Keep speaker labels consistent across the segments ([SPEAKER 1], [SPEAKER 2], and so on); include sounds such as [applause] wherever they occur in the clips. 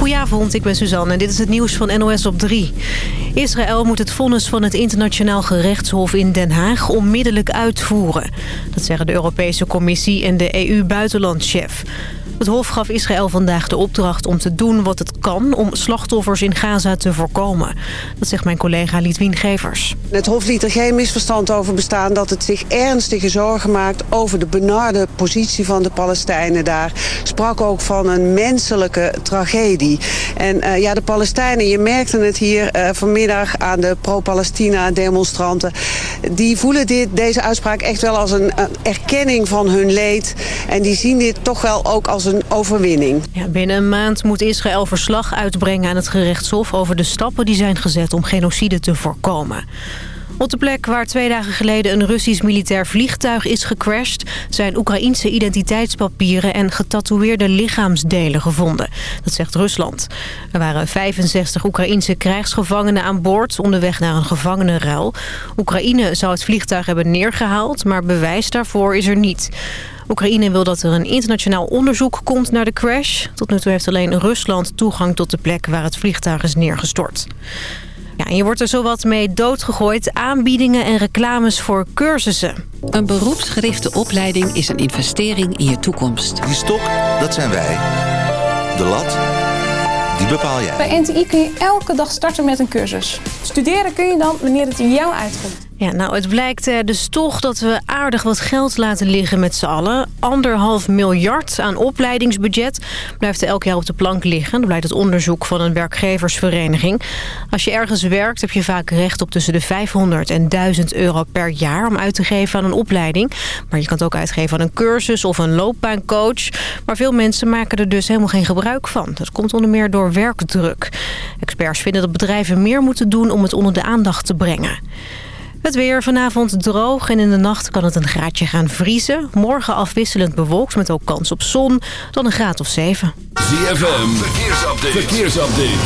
[SPEAKER 1] Goedenavond, ik ben Suzanne en dit is het nieuws van NOS op 3. Israël moet het vonnis van het internationaal gerechtshof in Den Haag onmiddellijk uitvoeren. Dat zeggen de Europese Commissie en de EU-buitenlandchef. Het Hof gaf Israël vandaag de opdracht om te doen wat het kan... om slachtoffers in Gaza te voorkomen. Dat zegt mijn collega Litwien Gevers.
[SPEAKER 2] Het Hof liet er geen misverstand over bestaan... dat het zich ernstige zorgen maakt over de benarde positie van de Palestijnen daar. Sprak ook van een menselijke tragedie. En uh, ja, de Palestijnen, je merkte het hier uh, vanmiddag aan de pro-Palestina-demonstranten... die voelen dit, deze uitspraak echt wel als een, een erkenning van hun leed. En die zien dit toch wel ook als een een overwinning.
[SPEAKER 1] Ja, binnen een maand moet Israël verslag uitbrengen aan het gerechtshof... over de stappen die zijn gezet om genocide te voorkomen. Op de plek waar twee dagen geleden een Russisch militair vliegtuig is gecrashed... zijn Oekraïense identiteitspapieren en getatoeëerde lichaamsdelen gevonden. Dat zegt Rusland. Er waren 65 Oekraïense krijgsgevangenen aan boord... onderweg naar een gevangenenruil. Oekraïne zou het vliegtuig hebben neergehaald, maar bewijs daarvoor is er niet. Oekraïne wil dat er een internationaal onderzoek komt naar de crash. Tot nu toe heeft alleen Rusland toegang tot de plek waar het vliegtuig is neergestort. Ja, en je wordt er zowat mee doodgegooid. Aanbiedingen en reclames voor cursussen.
[SPEAKER 3] Een beroepsgerichte opleiding is een investering in je toekomst.
[SPEAKER 4] Die stok, dat zijn wij. De lat, die bepaal jij.
[SPEAKER 5] Bij NTI kun je elke dag starten met een cursus. Studeren kun je dan wanneer het in jou uitkomt.
[SPEAKER 1] Ja, nou, het blijkt uh, dus toch dat we aardig wat geld laten liggen met z'n allen. Anderhalf miljard aan opleidingsbudget blijft elk jaar op de plank liggen. Dat blijkt het onderzoek van een werkgeversvereniging. Als je ergens werkt heb je vaak recht op tussen de 500 en 1000 euro per jaar... om uit te geven aan een opleiding. Maar je kan het ook uitgeven aan een cursus of een loopbaancoach. Maar veel mensen maken er dus helemaal geen gebruik van. Dat komt onder meer door werkdruk. Experts vinden dat bedrijven meer moeten doen om het onder de aandacht te brengen. Het weer vanavond droog en in de nacht kan het een graadje gaan vriezen. Morgen afwisselend bewolkt met ook kans op zon, dan een graad of 7.
[SPEAKER 6] ZFM, verkeersupdate. verkeersupdate.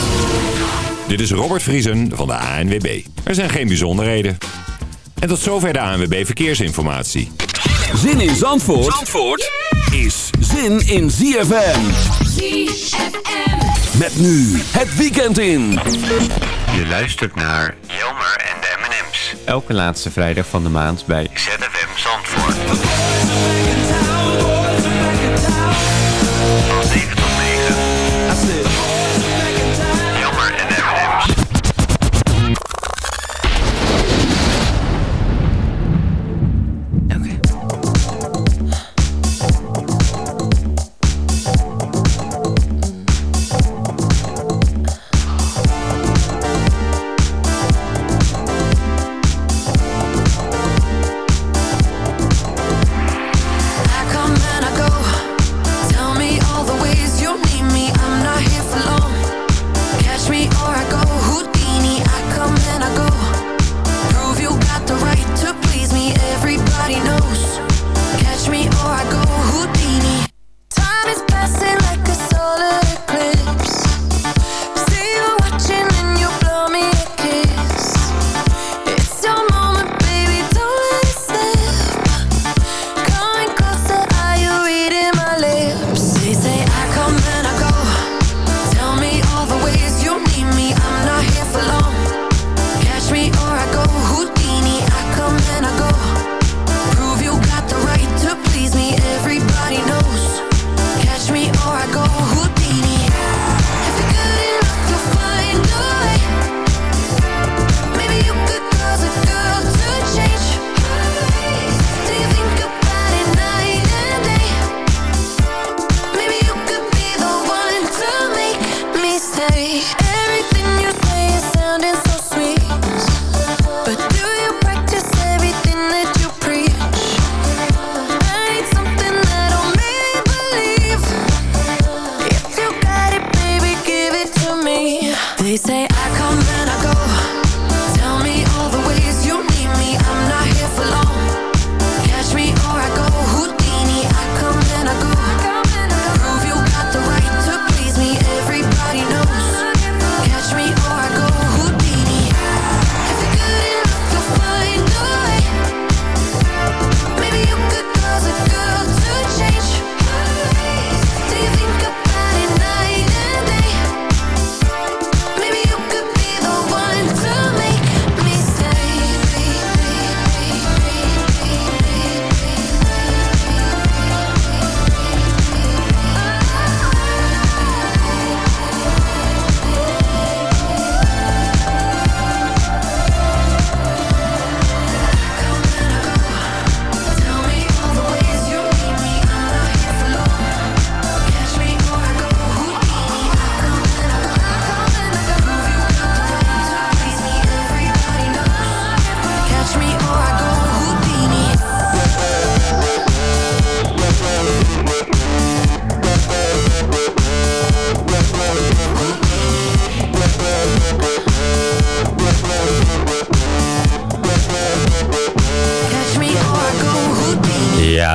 [SPEAKER 6] Dit is Robert Vriesen van de ANWB. Er zijn geen bijzonderheden. En tot zover de ANWB Verkeersinformatie.
[SPEAKER 7] Zin in Zandvoort, Zandvoort is zin in ZFM. ZFM. Met nu het weekend in.
[SPEAKER 8] Je luistert naar Jelmer en.
[SPEAKER 9] Elke laatste vrijdag van de maand bij
[SPEAKER 8] ZFM Zandvoort.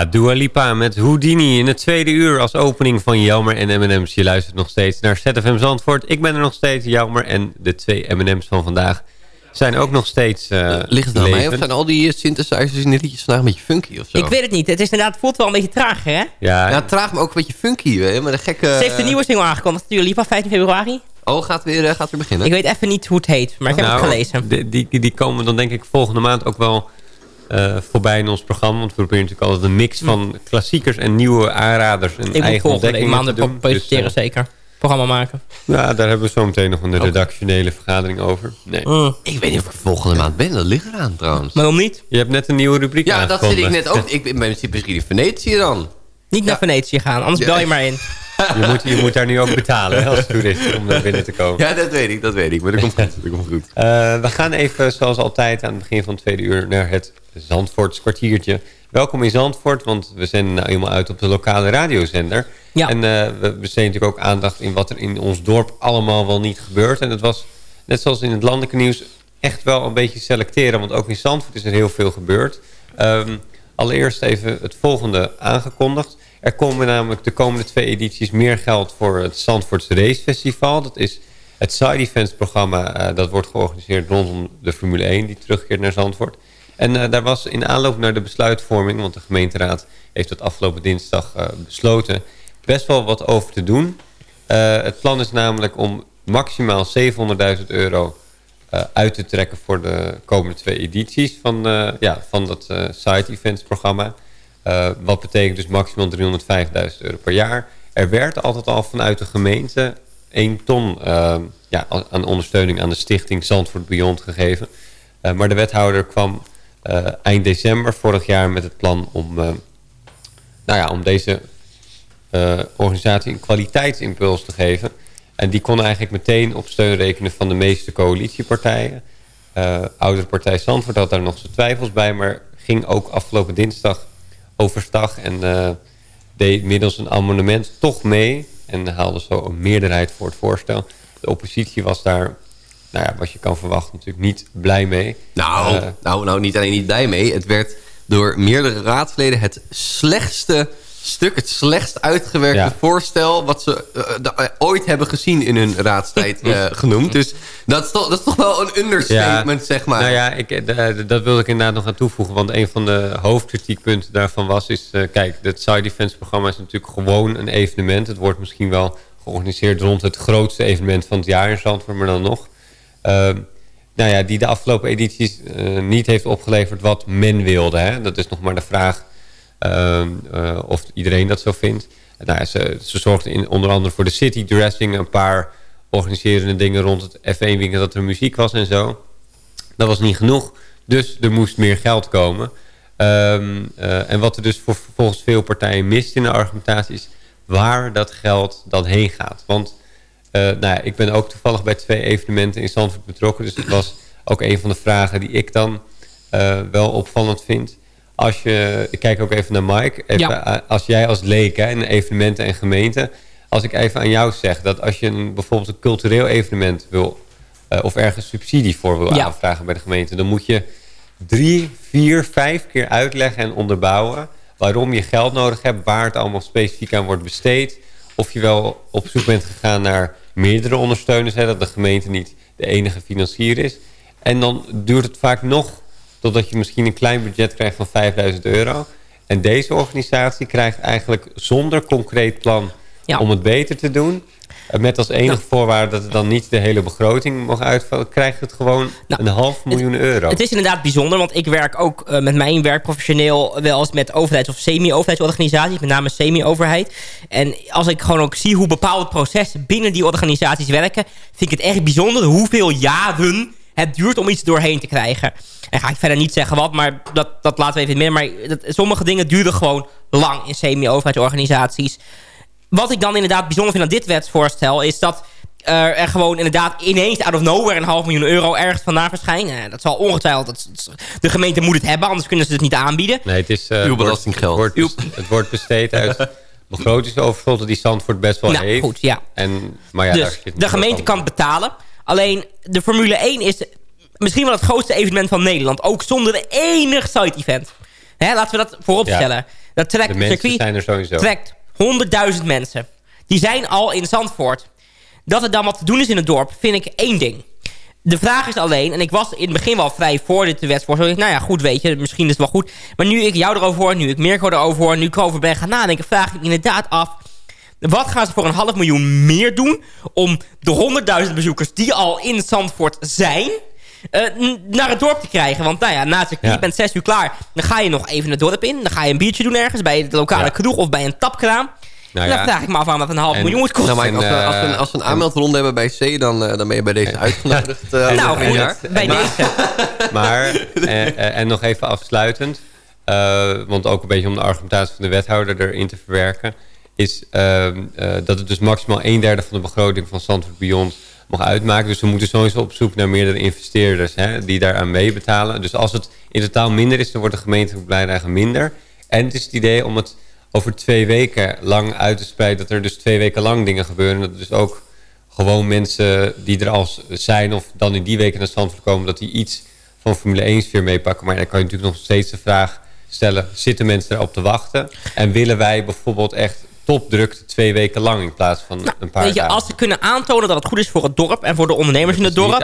[SPEAKER 9] Dua Lipa met Houdini in het tweede uur als opening van Jelmer en M&M's. Je luistert nog steeds naar ZFM Zandvoort. Ik ben er nog steeds, Jelmer. En de twee M&M's van vandaag zijn ook nog steeds uh,
[SPEAKER 10] Ligt het aan mij of zijn al die synthesizers in de liedjes vandaag een beetje funky of zo?
[SPEAKER 11] Ik weet het niet. Het is inderdaad, voelt wel een beetje traag, hè?
[SPEAKER 10] Ja, ja traag, maar ook een beetje funky. Je? Maar de gekke... Ze
[SPEAKER 11] heeft een nieuwe single aangekondigd. Dua Lipa, 15 februari.
[SPEAKER 10] Oh, gaat weer, uh, gaat weer beginnen?
[SPEAKER 11] Ik weet even niet hoe het heet, maar ik heb
[SPEAKER 9] nou,
[SPEAKER 11] het gelezen.
[SPEAKER 9] Die, die, die komen dan denk ik volgende maand ook wel uh, voorbij in ons programma. Want we proberen natuurlijk altijd een mix van klassiekers en nieuwe aanraders. En
[SPEAKER 11] ik
[SPEAKER 9] eigen ontdekkingen
[SPEAKER 11] maanden te doen. presenteren dus, uh, zeker. Programma maken.
[SPEAKER 9] Ja, daar hebben we zo meteen nog een okay. redactionele vergadering over. Nee.
[SPEAKER 10] Mm. Ik weet niet of ik volgende maand ben. Dat ligt eraan trouwens.
[SPEAKER 11] Waarom niet?
[SPEAKER 9] Je hebt net een nieuwe rubriek
[SPEAKER 10] Ja, dat zit ik net ook. Ik ben misschien in Venetië dan.
[SPEAKER 11] Niet naar. Venetië gaan, anders bel je maar in. [laughs]
[SPEAKER 9] Je moet, je moet daar nu ook betalen als toerist om naar binnen te komen.
[SPEAKER 10] Ja, dat weet ik, dat weet ik. Maar dat komt goed. Dat komt goed.
[SPEAKER 9] Uh, we gaan even, zoals altijd, aan het begin van het tweede uur... naar het Zandvoorts kwartiertje. Welkom in Zandvoort, want we zenden nou eenmaal uit op de lokale radiozender. Ja. En uh, we besteden natuurlijk ook aandacht in wat er in ons dorp allemaal wel niet gebeurt. En dat was, net zoals in het landelijke nieuws, echt wel een beetje selecteren. Want ook in Zandvoort is er heel veel gebeurd. Um, allereerst even het volgende aangekondigd. Er komen namelijk de komende twee edities meer geld voor het Zandvoorts Race Festival. Dat is het side events programma. Uh, dat wordt georganiseerd rondom de Formule 1 die terugkeert naar Zandvoort. En uh, daar was in aanloop naar de besluitvorming... want de gemeenteraad heeft het afgelopen dinsdag uh, besloten... best wel wat over te doen. het plan is namelijk om maximaal 700.000 euro uit te trekken... voor de komende twee edities van, ja, van dat side events programma... Wat betekent dus maximaal 305.000 euro per jaar. Er werd altijd al vanuit de gemeente 1 ton ja, aan ondersteuning aan de stichting Zandvoort Beyond gegeven. Maar de wethouder kwam eind december vorig jaar met het plan om, nou ja, om deze organisatie een kwaliteitsimpuls te geven. En die kon eigenlijk meteen op steun rekenen van de meeste coalitiepartijen. oudere partij Zandvoort had daar nog zijn twijfels bij, maar ging ook afgelopen dinsdag overstag en deed middels een amendement toch mee. En haalde zo een meerderheid voor het voorstel. De oppositie was daar, nou ja, wat je kan verwachten, natuurlijk niet blij mee.
[SPEAKER 10] Nou, uh, nou, nou niet alleen niet blij mee. Het werd door meerdere raadsleden het slechtste stuk, het slechtst uitgewerkte ja. voorstel... wat ze uh, ooit hebben gezien in hun raadstijd uh, [laughs] genoemd. Dus dat is, toch, dat is toch wel een understatement,
[SPEAKER 9] ja.
[SPEAKER 10] zeg maar.
[SPEAKER 9] Nou ja, ik, dat wilde ik inderdaad nog aan toevoegen. Want een van de hoofdkritiekpunten daarvan was... is, kijk, het Side Defense programma is natuurlijk gewoon een evenement. Het wordt misschien wel georganiseerd rond het grootste evenement van het jaar in Zandvoort... maar dan nog... Ehm, nou ja, die de afgelopen edities niet heeft opgeleverd wat men wilde. Hè? Dat is nog maar de vraag uh, uh, of iedereen dat zo vindt. Nou, ze, ze zorgden in, onder andere voor de city dressing. Een paar organiserende dingen rond het F1-winkel dat er muziek was en zo. Dat was niet genoeg. Dus er moest meer geld komen. Um, uh, en wat er dus voor, volgens veel partijen mist in de argumentatie is... waar dat geld dan heen gaat. Want nou ja, ik ben ook toevallig bij twee evenementen in Zandvoort betrokken. Dus het was ook een van de vragen die ik dan wel opvallend vind als je, ik kijk ook even naar Mike, even, ja. als jij als leek hè, in evenementen en gemeenten, als ik even aan jou zeg dat als je een, bijvoorbeeld een cultureel evenement wil, uh, of ergens subsidie voor wil ja. aanvragen bij de gemeente, dan moet je drie, vier, vijf keer uitleggen en onderbouwen waarom je geld nodig hebt, waar het allemaal specifiek aan wordt besteed, of je wel op zoek bent gegaan naar meerdere ondersteuners, hè, dat de gemeente niet de enige financier is. En dan duurt het vaak nog totdat je misschien een klein budget krijgt van 5000 euro. En deze organisatie krijgt eigenlijk zonder concreet plan ja. om het beter te doen... Met als enige nou. voorwaarde dat het dan niet de hele begroting mag uitvallen... krijgt het gewoon nou, een half miljoen
[SPEAKER 11] het,
[SPEAKER 9] euro.
[SPEAKER 11] Het is inderdaad bijzonder, want ik werk ook uh, met mijn werk professioneel... wel eens met overheids- of semi-overheidsorganisaties, met name semi-overheid. En als ik gewoon ook zie hoe bepaalde processen binnen die organisaties werken... vind ik het echt bijzonder hoeveel jaren het duurt om iets doorheen te krijgen. En ga ik verder niet zeggen wat, maar dat, dat laten we even meer. Maar dat, sommige dingen duren gewoon lang in semi-overheidsorganisaties. Wat ik dan inderdaad bijzonder vind aan dit wetsvoorstel... is dat uh, er gewoon inderdaad ineens out of nowhere... een half miljoen euro ergens vandaan verschijnen. Dat zal ongetwijfeld... Dat, de gemeente moet het hebben, anders kunnen ze het niet aanbieden.
[SPEAKER 9] Nee, het is... Uh,
[SPEAKER 10] Uw belastinggeld.
[SPEAKER 9] Het wordt, het wordt besteed uit [laughs] begrotingsoverschot die Zandvoort best wel
[SPEAKER 11] nou,
[SPEAKER 9] heeft.
[SPEAKER 11] Goed, ja.
[SPEAKER 9] En, maar ja,
[SPEAKER 11] dus de gemeente kan het betalen. Alleen de Formule 1 is misschien wel het grootste evenement van Nederland. Ook zonder de enig side-event. Hè, laten we dat vooropstellen.
[SPEAKER 9] Ja.
[SPEAKER 11] Dat trekt,
[SPEAKER 9] De mensen
[SPEAKER 11] circuit
[SPEAKER 9] zijn er sowieso.
[SPEAKER 11] trekt 100.000 mensen. Die zijn al in Zandvoort. Dat er dan wat te doen is in het dorp, vind ik één ding. De vraag is alleen, en ik was in het begin wel vrij voor dit wetsvoorstel. Nou ja, goed, weet je, misschien is het wel goed. Maar nu ik jou erover hoor, nu ik Mirko erover hoor... nu ik erover ben gaan nadenken, vraag ik inderdaad af... wat gaan ze voor een half miljoen meer doen... om de 100.000 bezoekers die al in Zandvoort zijn... eh, naar het dorp te krijgen. Want nou ja, na het circuit,
[SPEAKER 9] Ja.
[SPEAKER 11] je bent zes uur klaar... dan ga je nog even het dorp in. Dan ga je een biertje doen ergens bij de lokale
[SPEAKER 9] Ja.
[SPEAKER 11] kroeg... of bij een tapkraam.
[SPEAKER 9] Nou
[SPEAKER 11] dan
[SPEAKER 9] ja.
[SPEAKER 11] vraag ik me af aan wat een half
[SPEAKER 9] En-
[SPEAKER 11] miljoen moet kosten.
[SPEAKER 10] Nou, als, we, als, we, een- als we een aanmeldronde hebben bij C, dan, eh, dan ben je bij deze uitgenodigd. [laughs] eh,
[SPEAKER 11] nou, goed,
[SPEAKER 10] jaar.
[SPEAKER 11] bij deze. [laughs]
[SPEAKER 9] Maar, eh, eh, en nog even afsluitend... eh, want ook een beetje om de argumentatie van de wethouder erin te verwerken... is ehm, eh, dat het dus maximaal een derde van de begroting van Zandvoort Beyond mag uitmaken. Dus we moeten sowieso op zoek naar meerdere investeerders hè, die daaraan meebetalen. Dus als het in totaal minder is, dan wordt de gemeentelijke bijdrage minder. En het is het idee om het over twee weken lang uit te spreiden... dat er dus twee weken lang dingen gebeuren. Dat dus ook gewoon mensen die er al zijn... of dan in die weken naar Zandvoort komen... dat die iets van Formule 1 sfeer meepakken. Maar dan kan je natuurlijk nog steeds de vraag stellen... zitten mensen erop te wachten? En willen wij bijvoorbeeld echt topdrukte twee weken lang... in plaats van een paar
[SPEAKER 11] Weet je,
[SPEAKER 9] dagen?
[SPEAKER 11] als ze kunnen aantonen dat het goed is voor het dorp... en voor de ondernemers in het dorp...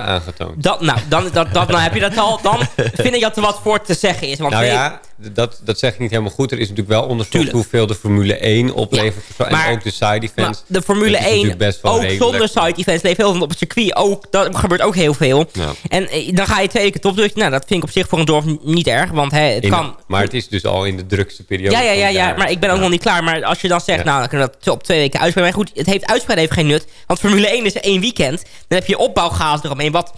[SPEAKER 11] Dat, nou, dan, dat, dat, nou heb je dat al. Dan [laughs] vind ik dat er wat voor te zeggen is. Want
[SPEAKER 9] Nou ja, dat, dat zeg ik niet helemaal goed. Er is natuurlijk wel onderzocht
[SPEAKER 11] Tuurlijk.
[SPEAKER 9] hoeveel de Formule 1 oplevert. en
[SPEAKER 11] maar-
[SPEAKER 9] ook de side events.
[SPEAKER 11] de Formule
[SPEAKER 9] Dat is
[SPEAKER 11] 1,
[SPEAKER 9] natuurlijk best wel
[SPEAKER 11] ook
[SPEAKER 9] redelijk.
[SPEAKER 11] zonder side-events, leeft heel veel op het circuit. Ook, dat gebeurt ook heel veel.
[SPEAKER 9] Ja.
[SPEAKER 11] En eh, dan ga je twee weken topdruk. Nou, dat vind ik op zich voor een dorp niet erg. Want hè, het
[SPEAKER 9] In-
[SPEAKER 11] kan...
[SPEAKER 9] Maar het is dus al in de drukste periode
[SPEAKER 11] Ja, ja, ja, ja, maar ik ben ook nog niet klaar. Maar als je dan zegt, nou, dan kunnen we dat op twee weken uitspreiden. Maar goed, het heeft uitspreiden heeft geen nut. Want Formule 1 is één weekend. Dan heb je opbouwgaas eromheen, wat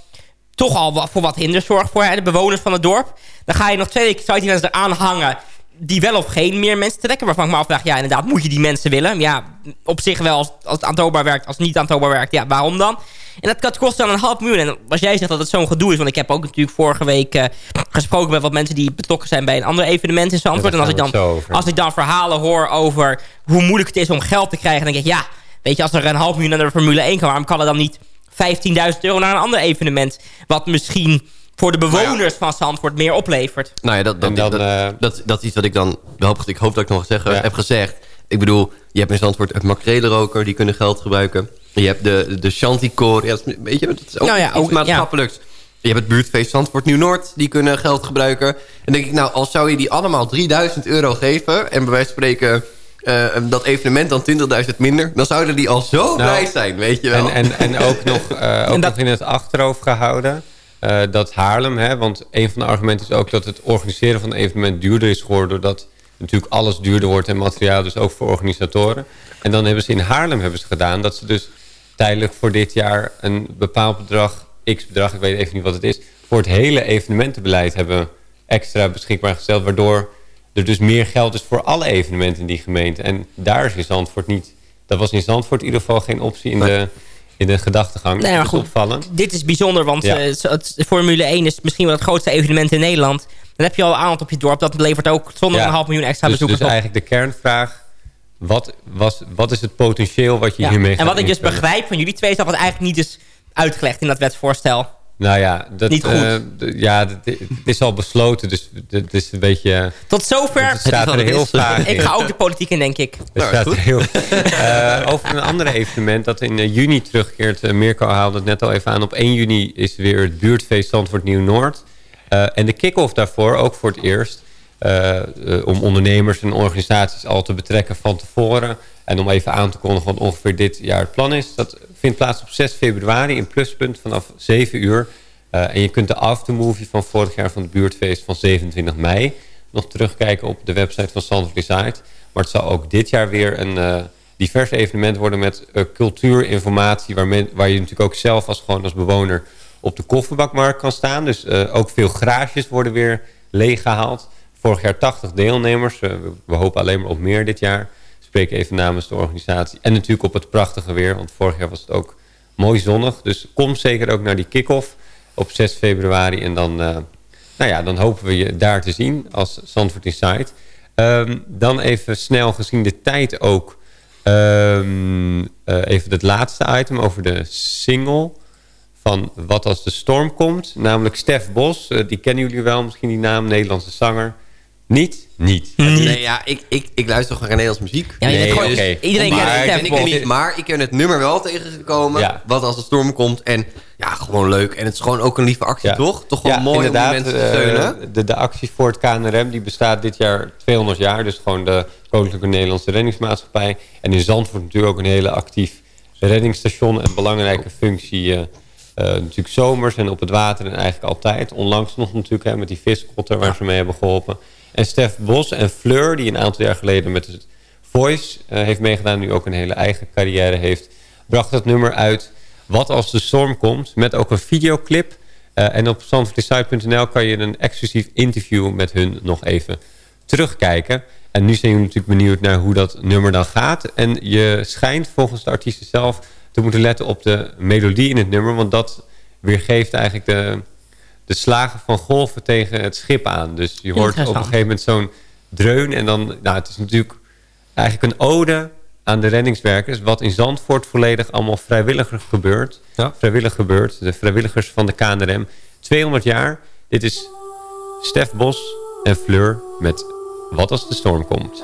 [SPEAKER 11] toch al voor wat hinder zorgt voor hè, de bewoners van het dorp. Dan ga je nog twee weken events eraan hangen die wel of geen meer mensen trekken. Waarvan ik me afvraag, ja, inderdaad, moet je die mensen willen? Ja, op zich wel, als, als het aantoonbaar werkt. Als het niet aantoonbaar werkt, ja, waarom dan? En dat, dat kost dan een half miljoen. En als jij zegt dat het zo'n gedoe is... want ik heb ook natuurlijk vorige week eh, gesproken met wat mensen... die betrokken zijn bij een ander evenement in Zandvoort.
[SPEAKER 9] Ja,
[SPEAKER 11] en als ik, dan,
[SPEAKER 9] het
[SPEAKER 11] als ik dan verhalen hoor over hoe moeilijk het is om geld te krijgen... dan denk ik, ja, weet je, als er een half miljoen naar de Formule 1 kan... waarom kan er dan niet 15.000 euro naar een ander evenement... wat misschien voor de bewoners van Zandvoort meer oplevert?
[SPEAKER 10] Nou ja, dat, dat,
[SPEAKER 9] dan,
[SPEAKER 10] dat,
[SPEAKER 9] eh,
[SPEAKER 10] dat, dat is iets wat ik dan... hoop- Ik hoop dat ik nog zeggen,
[SPEAKER 9] Ja.
[SPEAKER 10] heb gezegd. Ik bedoel, je hebt in Zandvoort het makrelenroker... die kunnen geld gebruiken. Je hebt de, de Chanticore. Ja, dat is, weet je, dat is ook
[SPEAKER 11] Nou ja,
[SPEAKER 10] iets
[SPEAKER 11] ook-
[SPEAKER 10] maatschappelijks. Je hebt het buurtfeest Zandvoort Nieuw-Noord. Die kunnen geld gebruiken. En denk ik, nou, als zou je die allemaal 3000 euro geven... en bij wijze van spreken... eh, dat evenement dan 20.000 minder... dan zouden die al zo blij zijn, weet je wel.
[SPEAKER 9] En, en, en ook, nog, [laughs] eh, ook
[SPEAKER 11] En dat-
[SPEAKER 9] nog in het achterhoofd gehouden... eh, dat Haarlem, hè, want een van de argumenten is ook... dat het organiseren van een evenement duurder is geworden... doordat natuurlijk alles duurder wordt en materiaal... dus ook voor organisatoren. En dan hebben ze in Haarlem hebben ze gedaan... dat ze dus tijdelijk voor dit jaar een bepaald bedrag... x bedrag, ik weet even niet wat het is... voor het hele evenementenbeleid hebben extra beschikbaar gesteld... waardoor er dus meer geld is voor alle evenementen in die gemeente. En daar is in Zandvoort niet... Dat was in Zandvoort in ieder geval geen optie in, de, in de gedachtegang. Dat is
[SPEAKER 11] goed.
[SPEAKER 9] opvallend.
[SPEAKER 11] Dit is bijzonder, want
[SPEAKER 9] Ja.
[SPEAKER 11] eh, het, Formule 1 is misschien wel het grootste evenement in Nederland. Dan heb je al aandacht op je dorp. Dat levert ook zonder
[SPEAKER 9] Ja.
[SPEAKER 11] een half miljoen extra
[SPEAKER 9] Dus, dus
[SPEAKER 11] bezoekers op.
[SPEAKER 9] eigenlijk de kernvraag... Wat, was, wat is het potentieel wat je
[SPEAKER 11] Ja.
[SPEAKER 9] hiermee
[SPEAKER 11] En
[SPEAKER 9] gaat
[SPEAKER 11] wat ik dus begrijp van jullie twee... is dat het eigenlijk niet is uitgelegd in dat wetsvoorstel.
[SPEAKER 9] Nou ja, dat,
[SPEAKER 11] Niet goed.
[SPEAKER 9] eh, ja, het is al besloten, dus het is een beetje...
[SPEAKER 11] Tot zover.
[SPEAKER 9] Het staat [laughs] er
[SPEAKER 10] het
[SPEAKER 9] heel in.
[SPEAKER 11] Ik ga ook de politiek in, denk ik.
[SPEAKER 10] Nou,
[SPEAKER 9] staat
[SPEAKER 10] goed.
[SPEAKER 9] er heel, Eh, over een ander evenement dat in eh, juni terugkeert. Eh, Mirko haalde het net al even aan. Op 1 juni is weer het buurtfeest Zandvoort Nieuw-Noord. Eh, en de kick-off daarvoor, ook voor het eerst... om ondernemers en organisaties al te betrekken van tevoren... en om even aan te kondigen wat ongeveer dit jaar het plan is. Dat vindt plaats op 6 februari in Pluspunt vanaf 7 uur. Eh, en je kunt de aftermovie van vorig jaar van het buurtfeest van 27 mei... nog terugkijken op de website van Zandvoort Reside. Maar het zal ook dit jaar weer een eh, divers evenement worden... met eh, cultuurinformatie... Waar, waar je natuurlijk ook zelf als, gewoon als bewoner... op de kofferbakmarkt kan staan. Dus ook veel garages worden weer leeggehaald. Vorig jaar 80 deelnemers. We hopen alleen maar op meer dit jaar. Spreek even namens de organisatie. En natuurlijk op het prachtige weer. Want vorig jaar was het ook mooi zonnig. Dus kom zeker ook naar die kick-off op 6 februari. En dan, eh, nou ja, dan hopen we je daar te zien als Zandvoort Inside. Ehm, dan even snel gezien de tijd ook. ehm, eh, even het laatste item over de single van Wat als de storm komt. Namelijk Stef Bos. eh, die kennen jullie wel, misschien die naam. Nederlandse zanger. Niet? Niet.
[SPEAKER 10] Nee, ja, ik, ik, ik luister gewoon geen Nederlands muziek.
[SPEAKER 11] Ja, je
[SPEAKER 10] nee,
[SPEAKER 11] gewoon-
[SPEAKER 10] dus-
[SPEAKER 11] iedereen
[SPEAKER 10] maar,
[SPEAKER 11] kent het,
[SPEAKER 10] ik ken- ken niet, maar ik ben het nummer wel tegengekomen.
[SPEAKER 9] Ja.
[SPEAKER 10] Wat als de storm komt. En ja, gewoon leuk. En het is gewoon ook een lieve actie,
[SPEAKER 9] Ja.
[SPEAKER 10] toch? Toch gewoon
[SPEAKER 9] Ja,
[SPEAKER 10] mooi om die
[SPEAKER 9] inderdaad,
[SPEAKER 10] mensen te
[SPEAKER 9] eh,
[SPEAKER 10] steunen.
[SPEAKER 9] de, de actie voor het KNRM die bestaat dit jaar 200 jaar. Dus gewoon de Koninklijke Nederlandse Reddingsmaatschappij. En in Zandvoort natuurlijk ook een hele actief reddingsstation. En belangrijke functie eh, eh, natuurlijk zomers en op het water en eigenlijk altijd. Onlangs nog natuurlijk hè, met die viskotter waar ze mee hebben geholpen. En Stef Bos en Fleur, die een aantal jaar geleden met het Voice eh, heeft meegedaan... nu ook een hele eigen carrière heeft... bracht het nummer uit Wat als de storm komt... met ook een videoclip... Eh, en op zandvoortdeside.nl kan je een exclusief interview met hun nog even terugkijken. En nu zijn jullie natuurlijk benieuwd naar hoe dat nummer dan gaat. En je schijnt volgens de artiesten zelf te moeten letten op de melodie in het nummer. Want dat weergeeft eigenlijk de, de slagen van golven tegen het schip aan. Dus je hoort op een gegeven moment zo'n dreun. En dan, nou het is natuurlijk eigenlijk een ode aan de reddingswerkers. Wat in Zandvoort volledig allemaal vrijwillig gebeurt. Vrijwillig gebeurt. De vrijwilligers van de KNRM. 200 jaar. Dit is Stef Bos en Fleur met Wat als de storm komt.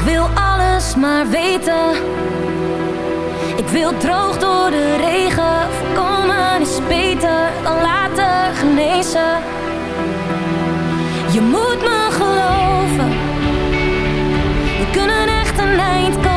[SPEAKER 12] Ik wil alles maar weten. Ik wil droog door de regen. Voorkomen is beter dan laten genezen. Je moet me geloven. We kunnen echt een eind komen.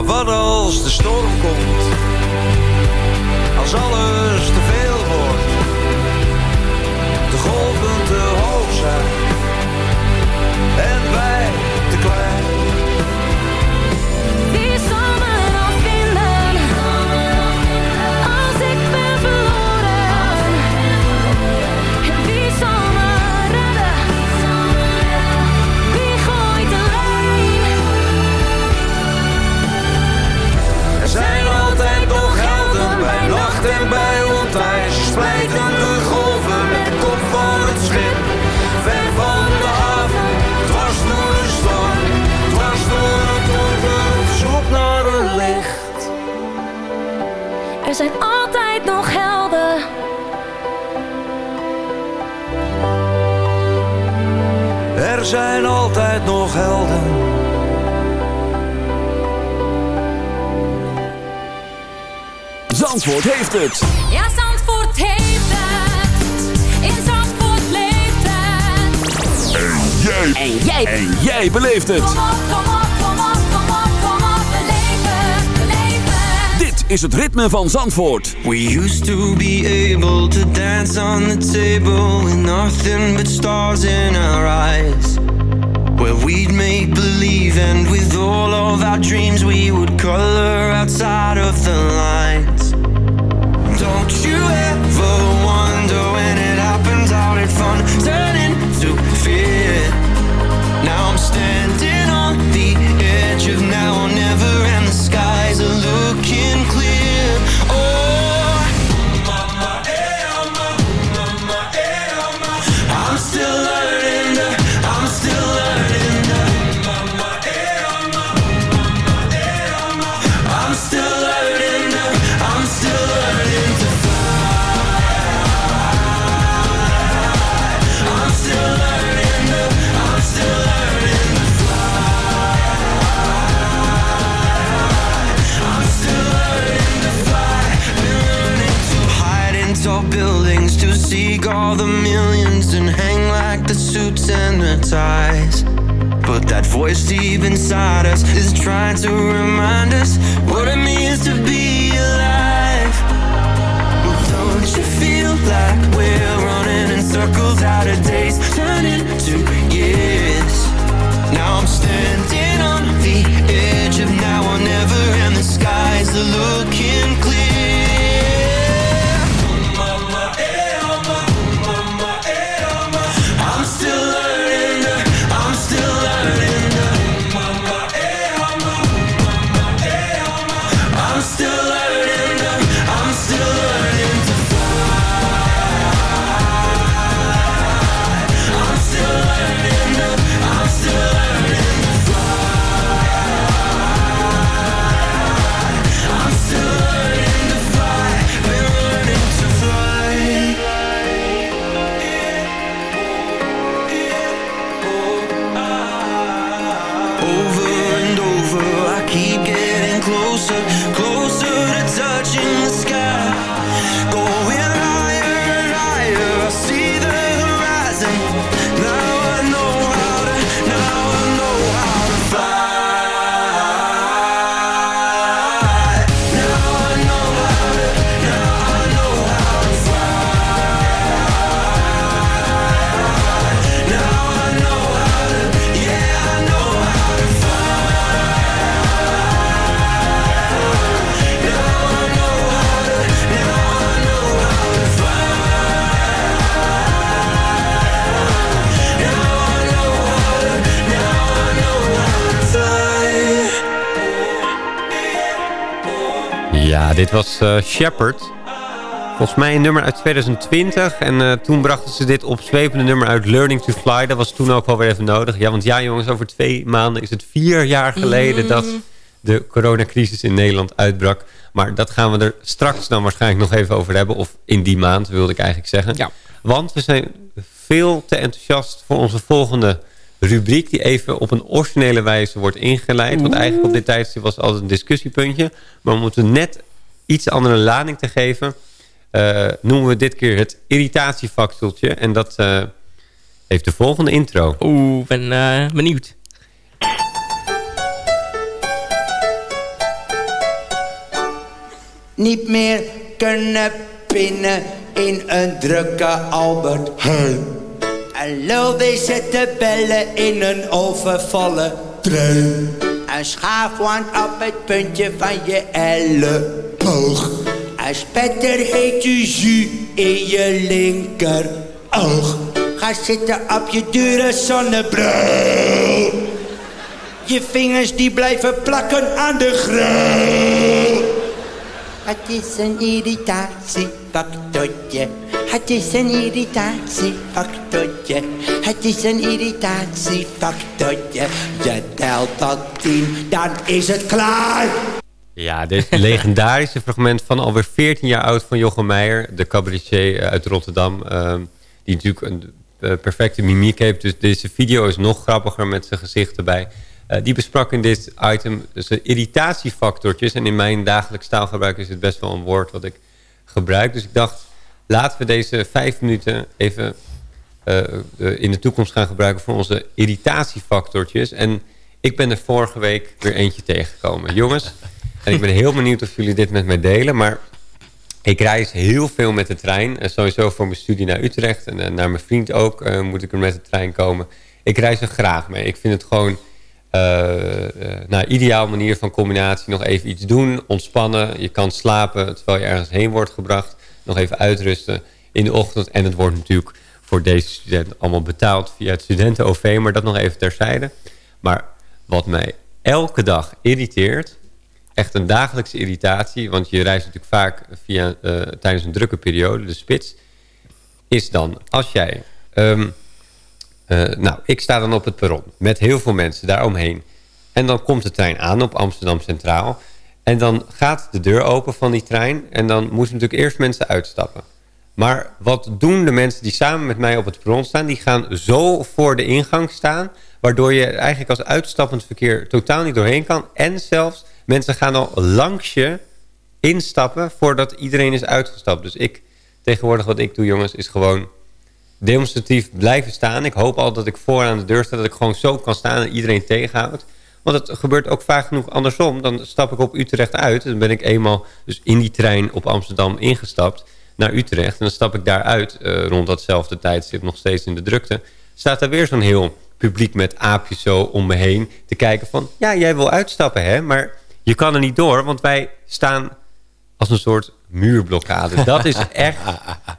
[SPEAKER 4] Maar wat als de storm komt? Als alles te veel wordt, de golven te hoog zijn zijn altijd nog helden.
[SPEAKER 7] Zandvoort heeft het.
[SPEAKER 12] Ja, Zandvoort heeft het. In Zandvoort leeft het.
[SPEAKER 7] En jij.
[SPEAKER 12] En jij.
[SPEAKER 7] En jij beleeft het.
[SPEAKER 12] Kom op, kom op, kom op, kom op, kom op. Beleef het, beleef het.
[SPEAKER 7] Dit is het ritme van Zandvoort.
[SPEAKER 8] We used to be able to dance on the table with nothing but stars in our eyes. Where we'd make believe, and with all of our dreams, we would color outside of the lines. Don't you
[SPEAKER 9] dit was eh Shepard. Volgens mij een nummer uit 2020. En eh, toen brachten ze dit opzwepende nummer uit Learning to Fly. Dat was toen ook wel weer even nodig. Ja, want ja jongens, over twee maanden is het vier jaar geleden... dat de coronacrisis in Nederland uitbrak. Maar dat gaan we er straks dan waarschijnlijk nog even over hebben. Of in die maand, wilde ik eigenlijk zeggen.
[SPEAKER 11] Ja.
[SPEAKER 9] Want we zijn veel te enthousiast voor onze volgende rubriek... die even op een originele wijze wordt ingeleid. Want eigenlijk op dit tijdstip was het altijd een discussiepuntje. Maar om het net iets andere lading te geven... eh, noemen we dit keer het irritatiefactortje. En dat eh, heeft de volgende intro.
[SPEAKER 11] Oeh, ben eh, benieuwd.
[SPEAKER 13] niet meer kunnen pinnen in een drukke Albert Heijn. En lul die zit te bellen in een overvolle trein. Een schaafwand op het puntje van je elleboog. Een spetter heet je jus in je linkeroog. Ga zitten op je dure zonnebril. Je vingers die blijven plakken aan de grill. Het is een irritatiefactortje. Het is een irritatiefactortje. Het is een irritatiefactortje. Je telt tot tien, dan is het klaar.
[SPEAKER 9] Ja, dit legendarische [laughs] fragment van alweer 14 jaar oud van Jochem Meijer. De cabaretier uit Rotterdam. ehm, die natuurlijk een eh, perfecte mimiek heeft. Dus deze video is nog grappiger met zijn gezicht erbij. Eh, die besprak in dit item dus de irritatiefactortjes. En in mijn dagelijks taalgebruik is het best wel een woord wat ik gebruik. Dus ik dacht, laten we deze vijf minuten even eh, de- in de toekomst gaan gebruiken voor onze irritatiefactortjes. En ik ben er vorige week weer eentje tegengekomen. Jongens, [laughs] en ik ben heel benieuwd of jullie dit met mij delen. Maar ik reis heel veel met de trein. En sowieso voor mijn studie naar Utrecht. En eh, naar mijn vriend ook eh, moet ik er met de trein komen. Ik reis er graag mee. Ik vind het gewoon... eh eh, nou, ideaal manier van combinatie. Nog even iets doen, ontspannen. Je kan slapen terwijl je ergens heen wordt gebracht. Nog even uitrusten in de ochtend. En het wordt natuurlijk voor deze student allemaal betaald via het studenten-OV. Maar dat nog even terzijde. Maar wat mij elke dag irriteert... echt een dagelijkse irritatie... want je reist natuurlijk vaak via, eh, tijdens een drukke periode, de spits... is dan als jij... ehm, eh, nou, ik sta dan op het perron met heel veel mensen daaromheen. En dan komt de trein aan op Amsterdam Centraal. En dan gaat de deur open van die trein. En dan moeten natuurlijk eerst mensen uitstappen. Maar wat doen de mensen die samen met mij op het perron staan? Die gaan zo voor de ingang staan... waardoor je eigenlijk als uitstappend verkeer totaal niet doorheen kan. En zelfs, mensen gaan al langs je instappen... voordat iedereen is uitgestapt. Dus ik, tegenwoordig wat ik doe jongens, is gewoon demonstratief blijven staan. Ik hoop al dat ik vooraan de deur sta, dat ik gewoon zo kan staan en iedereen tegenhoud. Want het gebeurt ook vaak genoeg andersom. Dan stap ik op Utrecht uit. Dan ben ik eenmaal dus in die trein op Amsterdam ingestapt naar Utrecht. En dan stap ik daaruit uh, rond datzelfde tijdstip nog steeds in de drukte. Staat daar weer zo'n heel publiek met aapjes zo om me heen te kijken van... ja, jij wil uitstappen hè, maar je kan er niet door, want wij staan als een soort muurblokkade. Dat is [laughs] echt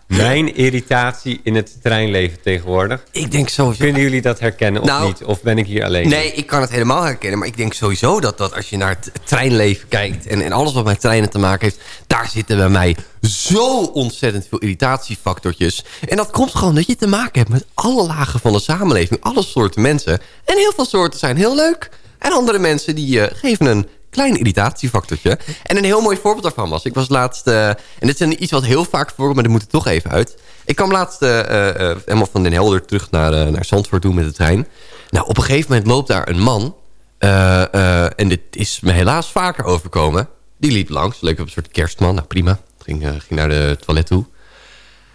[SPEAKER 9] mijn irritatie in het treinleven tegenwoordig.
[SPEAKER 10] Ik denk sowieso...
[SPEAKER 9] Kunnen jullie dat herkennen of
[SPEAKER 10] Nou,
[SPEAKER 9] niet? Of ben ik hier alleen?
[SPEAKER 10] Nee, ik kan het helemaal herkennen. Maar ik denk sowieso dat, dat als je naar het treinleven kijkt... En, en alles wat met treinen te maken heeft... daar zitten bij mij zo ontzettend veel irritatiefactortjes. En dat komt gewoon dat je te maken hebt met alle lagen van de samenleving. Alle soorten mensen. En heel veel soorten zijn heel leuk. En andere mensen die eh, geven een klein irritatiefactortje. En een heel mooi voorbeeld daarvan was... Ik was laatst... eh, en dit is iets wat heel vaak voorkomt, maar dat moet er toch even uit. Ik kwam laatst eh, eh, helemaal van Den Helder terug naar, naar Zandvoort toe met de trein. Nou, op een gegeven moment loopt daar een man... en dit is me helaas vaker overkomen. Die liep langs, leek op een soort kerstman. Nou, prima. Ging, ging naar de toilet toe.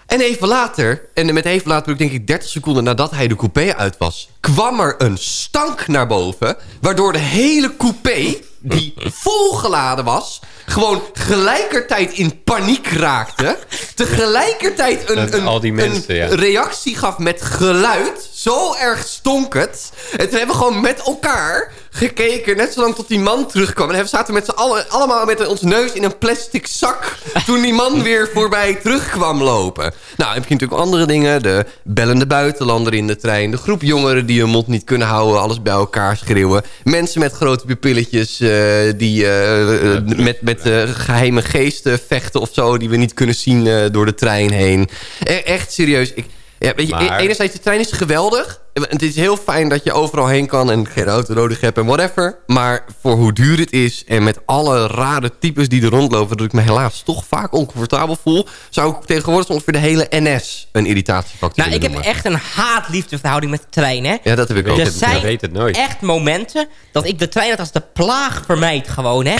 [SPEAKER 10] En even later, en met even later ik denk ik 30 seconden nadat hij de coupé uit was... kwam er een stank naar boven, waardoor de hele coupé, die volgeladen was... gewoon gelijkertijd in paniek raakte. Tegelijkertijd een, een,
[SPEAKER 9] mensen,
[SPEAKER 10] een
[SPEAKER 9] ja.
[SPEAKER 10] reactie gaf met geluid. Zo erg stonk het. En toen hebben we gewoon met elkaar gekeken, net zolang tot die man terugkwam. En we zaten met z'n allen, allemaal met ons neus in een plastic zak... toen die man weer voorbij terugkwam lopen. Nou, heb je natuurlijk andere dingen. De bellende buitenlander in de trein. De groep jongeren die hun mond niet kunnen houden. Alles bij elkaar schreeuwen. Mensen met grote pupilletjes eh, die eh, eh, met, met eh, geheime geesten vechten of zo... die we niet kunnen zien door de trein heen. E- echt serieus. Ik, ja, weet je,
[SPEAKER 9] Maar-
[SPEAKER 10] enerzijds, de trein is geweldig. Het is heel fijn dat je overal heen kan en geen auto nodig hebt en whatever. Maar voor hoe duur het is en met alle rare types die er rondlopen... dat ik me helaas toch vaak oncomfortabel voel... zou ik tegenwoordig ongeveer de hele NS een irritatiefactor
[SPEAKER 11] Nou, ik heb echt een haat-liefdeverhouding met de trein, hè.
[SPEAKER 10] Ja, dat heb ik ook.
[SPEAKER 11] Er zijn
[SPEAKER 10] weet het nooit.
[SPEAKER 11] echt momenten dat ik de trein net als de plaag vermijd gewoon, hè.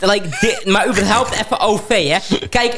[SPEAKER 11] [laughs] like, dit- maar überhaupt even OV, hè. Kijk,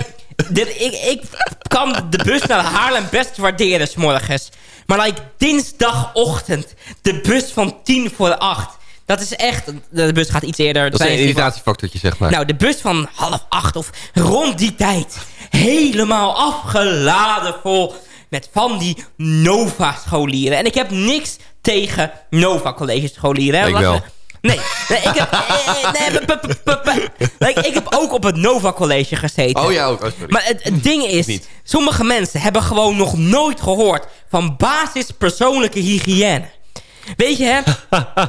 [SPEAKER 11] dit, ik, ik kan de bus naar Haarlem best waarderen, 's morgens. Maar like, dinsdagochtend, de bus van tien voor acht... Dat is echt... De bus gaat iets eerder. de
[SPEAKER 10] Dat is een irritatiefactortje, zeg maar.
[SPEAKER 11] nou, de bus van half acht of rond die tijd. Helemaal afgeladen vol met van die Nova-scholieren. En ik heb niks tegen Nova-college-scholieren.
[SPEAKER 10] Ik wel.
[SPEAKER 11] Nee, nee, ik heb, eh, nee, ik heb ook op het Nova College gezeten.
[SPEAKER 10] Oh ja, ook. Oh, sorry.
[SPEAKER 11] Maar het, het ding is,
[SPEAKER 10] Niet.
[SPEAKER 11] sommige mensen hebben gewoon nog nooit gehoord van basis persoonlijke hygiëne. Weet je, hè?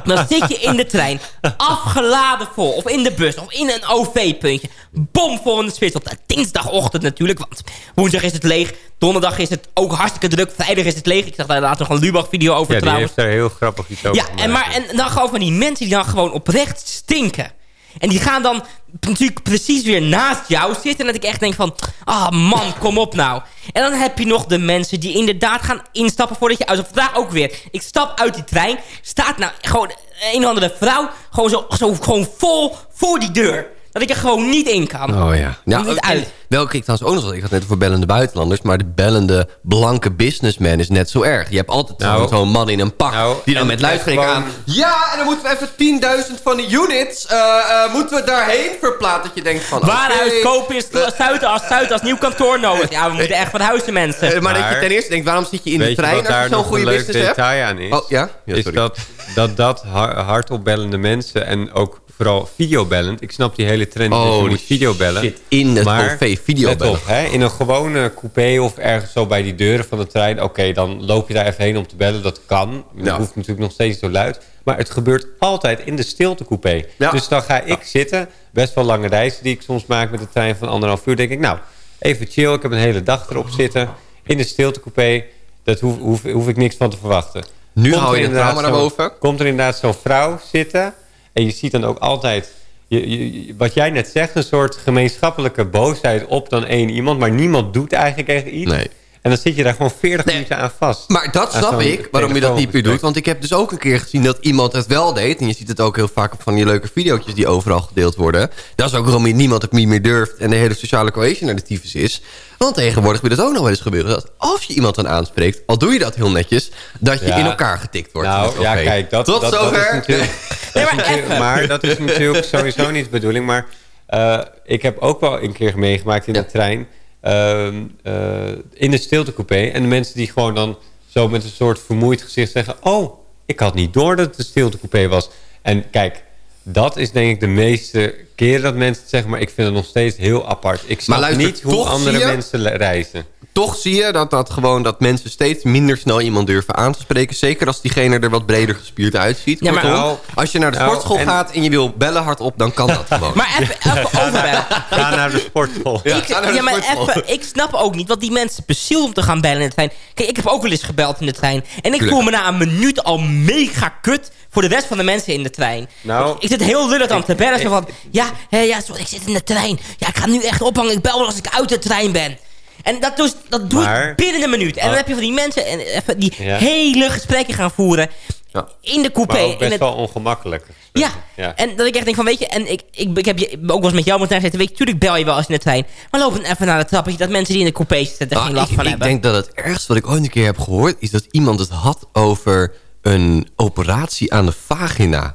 [SPEAKER 11] Dan zit je in de trein, afgeladen vol. Of in de bus, of in een OV-puntje. Bomvol in de spits. Op de dinsdagochtend natuurlijk, want woensdag is het leeg. Donderdag is het ook hartstikke druk. Vrijdag is het leeg. Ik zag daar laatst nog een Lubach-video over
[SPEAKER 9] Ja,
[SPEAKER 11] trouwens.
[SPEAKER 9] heeft daar heel grappig iets over
[SPEAKER 11] Ja, en, maar, en dan gewoon van die mensen die dan gewoon oprecht stinken. En die gaan dan natuurlijk precies weer naast jou zitten. En dat ik echt denk van, ah man, kom op nou. En dan heb je nog de mensen die inderdaad gaan instappen voordat je uit... Vandaag ook weer. Ik stap uit die trein. Staat nou gewoon een of andere vrouw gewoon zo, zo gewoon vol voor die deur. Dat ik er gewoon niet in kan.
[SPEAKER 10] Oh ja. Nou,
[SPEAKER 11] niet uit.
[SPEAKER 10] Welke ik trouwens ook nog had. Ik had net over bellende buitenlanders. Maar de bellende blanke businessman is net zo erg. Je hebt altijd
[SPEAKER 9] Nou,
[SPEAKER 10] zo'n man in een pak. die dan met luidschrik
[SPEAKER 9] en
[SPEAKER 10] aan... Ja, en dan moeten we even 10.000 van die units... eh, eh, moeten we daarheen verplaatsen. Dat je denkt van...
[SPEAKER 11] Waarhuis
[SPEAKER 10] oké,
[SPEAKER 11] kopen is Zuidas, Zuidas, nieuw kantoor nodig. Ja, we moeten echt van huizen mensen.
[SPEAKER 10] eh, maar, dat je ten eerste denkt, waarom zit je in de trein als je zo'n
[SPEAKER 9] nog
[SPEAKER 10] goede
[SPEAKER 9] een leuk
[SPEAKER 10] business hebt?
[SPEAKER 9] detail aan is?
[SPEAKER 10] Oh, ja? Ja,
[SPEAKER 9] is dat, dat dat har- hardopbellende mensen en ook vooral videobellend. Ik snap die hele trend. je
[SPEAKER 10] Oh,
[SPEAKER 9] moet videobellen.
[SPEAKER 10] shit, in het OV videobellen.
[SPEAKER 9] op, hè, in een gewone coupé of ergens zo bij die deuren van de trein. Oké, dan loop je daar even heen om te bellen. Dat kan. Dat
[SPEAKER 10] Ja.
[SPEAKER 9] hoeft natuurlijk nog steeds zo luid. Maar het gebeurt altijd in de stiltecoupé.
[SPEAKER 10] Ja.
[SPEAKER 9] Dus dan ga ik zitten. Best wel lange reizen die ik soms maak met de trein van anderhalf uur. denk ik, nou, even chill. Ik heb een hele dag erop zitten. In de stiltecoupé. Dat hoef, hoef, hoef ik niks van te verwachten.
[SPEAKER 10] Nu
[SPEAKER 9] Komt
[SPEAKER 10] hou je naar
[SPEAKER 9] zo'n-
[SPEAKER 10] boven.
[SPEAKER 9] Komt er inderdaad zo'n vrouw zitten. En je ziet dan ook altijd... Je, je- wat jij net zegt, een soort gemeenschappelijke boosheid op dan één iemand. Maar niemand doet eigenlijk echt iets.
[SPEAKER 10] Nee.
[SPEAKER 9] En dan zit je daar gewoon 40 minuten aan vast.
[SPEAKER 10] Maar dat snap ik, waarom je dat niet meer doet. Want ik heb dus ook een keer gezien dat iemand het wel deed. En je ziet het ook heel vaak op van die leuke video's die overal gedeeld worden. Dat is ook waarom niemand het niet meer durft. En de hele sociale cohesion naar de tyfus is. Want tegenwoordig wil het ook nog wel eens gebeuren. Dat als je iemand dan aanspreekt, al doe je dat heel netjes... dat je
[SPEAKER 9] Ja.
[SPEAKER 10] in elkaar getikt wordt.
[SPEAKER 9] Nou, ja, kijk, dat,
[SPEAKER 10] Tot
[SPEAKER 9] dat, dat
[SPEAKER 10] zover. [laughs]
[SPEAKER 9] dat is natuurlijk- maar dat is natuurlijk sowieso niet de bedoeling. Maar eh, ik heb ook wel een keer meegemaakt in de trein... ehm, eh, in de stiltecoupé. En de mensen die gewoon dan zo met een soort vermoeid gezicht zeggen... oh, ik had niet door dat het een stiltecoupé was. En kijk, dat is denk ik de meeste keren dat mensen het zeggen... maar ik vind het nog steeds heel apart. Ik snap
[SPEAKER 10] luister,
[SPEAKER 9] niet hoe andere
[SPEAKER 10] je-
[SPEAKER 9] mensen reizen.
[SPEAKER 10] Toch zie je dat, dat, gewoon, dat mensen steeds minder snel iemand durven aan te spreken. Zeker als diegene er wat breder gespierd uitziet.
[SPEAKER 11] Ja, maar-
[SPEAKER 10] Kortom,
[SPEAKER 9] Nou,
[SPEAKER 10] als je naar de
[SPEAKER 9] nou,
[SPEAKER 10] sportschool
[SPEAKER 9] en-
[SPEAKER 10] gaat en je wil bellen hardop, dan kan dat gewoon. [laughs]
[SPEAKER 11] Maar even, even overbellen. [laughs]
[SPEAKER 9] Ga naar de sportschool.
[SPEAKER 10] Ja,
[SPEAKER 11] ik, ja, maar even, ik snap ook niet wat die mensen bezielt om te gaan bellen in de trein. Kijk, ik heb ook wel eens gebeld in de trein. En ik voel me na een minuut al mega kut voor de rest van de mensen in de trein.
[SPEAKER 9] Nou,
[SPEAKER 11] ik zit heel lullig aan te bellen. Zo van, ja, ja, sorry, ik zit in de trein. Ja, ik ga nu echt ophangen. Ik bel wel als ik uit de trein ben. En dat, dus, dat doe
[SPEAKER 9] Maar-
[SPEAKER 11] ik binnen een minuut. En dan
[SPEAKER 9] Oh.
[SPEAKER 11] heb je van die mensen en, even die
[SPEAKER 9] Ja.
[SPEAKER 11] hele gesprekken gaan voeren.
[SPEAKER 10] Ja.
[SPEAKER 11] In de coupé.
[SPEAKER 9] maar
[SPEAKER 11] in
[SPEAKER 9] best
[SPEAKER 11] het-
[SPEAKER 9] wel ongemakkelijk.
[SPEAKER 11] ja.
[SPEAKER 9] Ja.
[SPEAKER 11] en dat ik echt denk van, weet je, en ik, ik, ik heb je ook wel eens met jou moeten zitten, weet je, tuurlijk bel je wel eens in de trein, maar loop dan even naar de trappetje, dat mensen die in de coupé zitten er geen last
[SPEAKER 10] ik,
[SPEAKER 11] van
[SPEAKER 10] ik
[SPEAKER 11] hebben.
[SPEAKER 10] denk dat het ergste wat ik ooit een keer heb gehoord... is dat iemand het had over een operatie aan de vagina.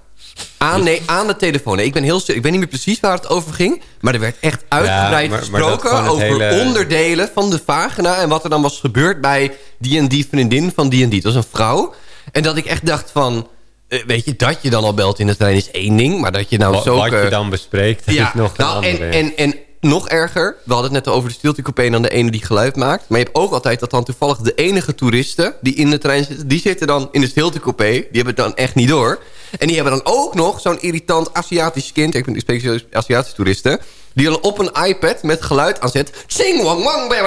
[SPEAKER 10] Aan, nee, aan de telefoon. Nee, ik, ben heel, ik weet niet meer precies waar het over ging... maar er werd echt uitgebreid
[SPEAKER 9] maar
[SPEAKER 10] gesproken... over
[SPEAKER 9] hele-
[SPEAKER 10] onderdelen van de vagina... en wat er dan was gebeurd bij die en die vriendin van die en die. Het was een vrouw. En dat ik echt dacht van... eh, weet je, dat je dan al belt in de trein is één ding... maar dat je nou
[SPEAKER 9] Wat,
[SPEAKER 10] zo...
[SPEAKER 9] wat je dan bespreekt, is nog een
[SPEAKER 10] nou,
[SPEAKER 9] andere.
[SPEAKER 10] en, en, en nog erger, we hadden het net over de stiltecoupé... dan de ene die geluid maakt. Maar je hebt ook altijd dat dan toevallig de enige toeristen... die in de trein zitten, die zitten dan in de stiltecoupé. Die hebben het dan echt niet door. En die hebben dan ook nog zo'n irritant Aziatisch kind... ik ben speciaal Aziatische toeristen... die dan op een iPad met geluid aanzet... Sing wang wang, pling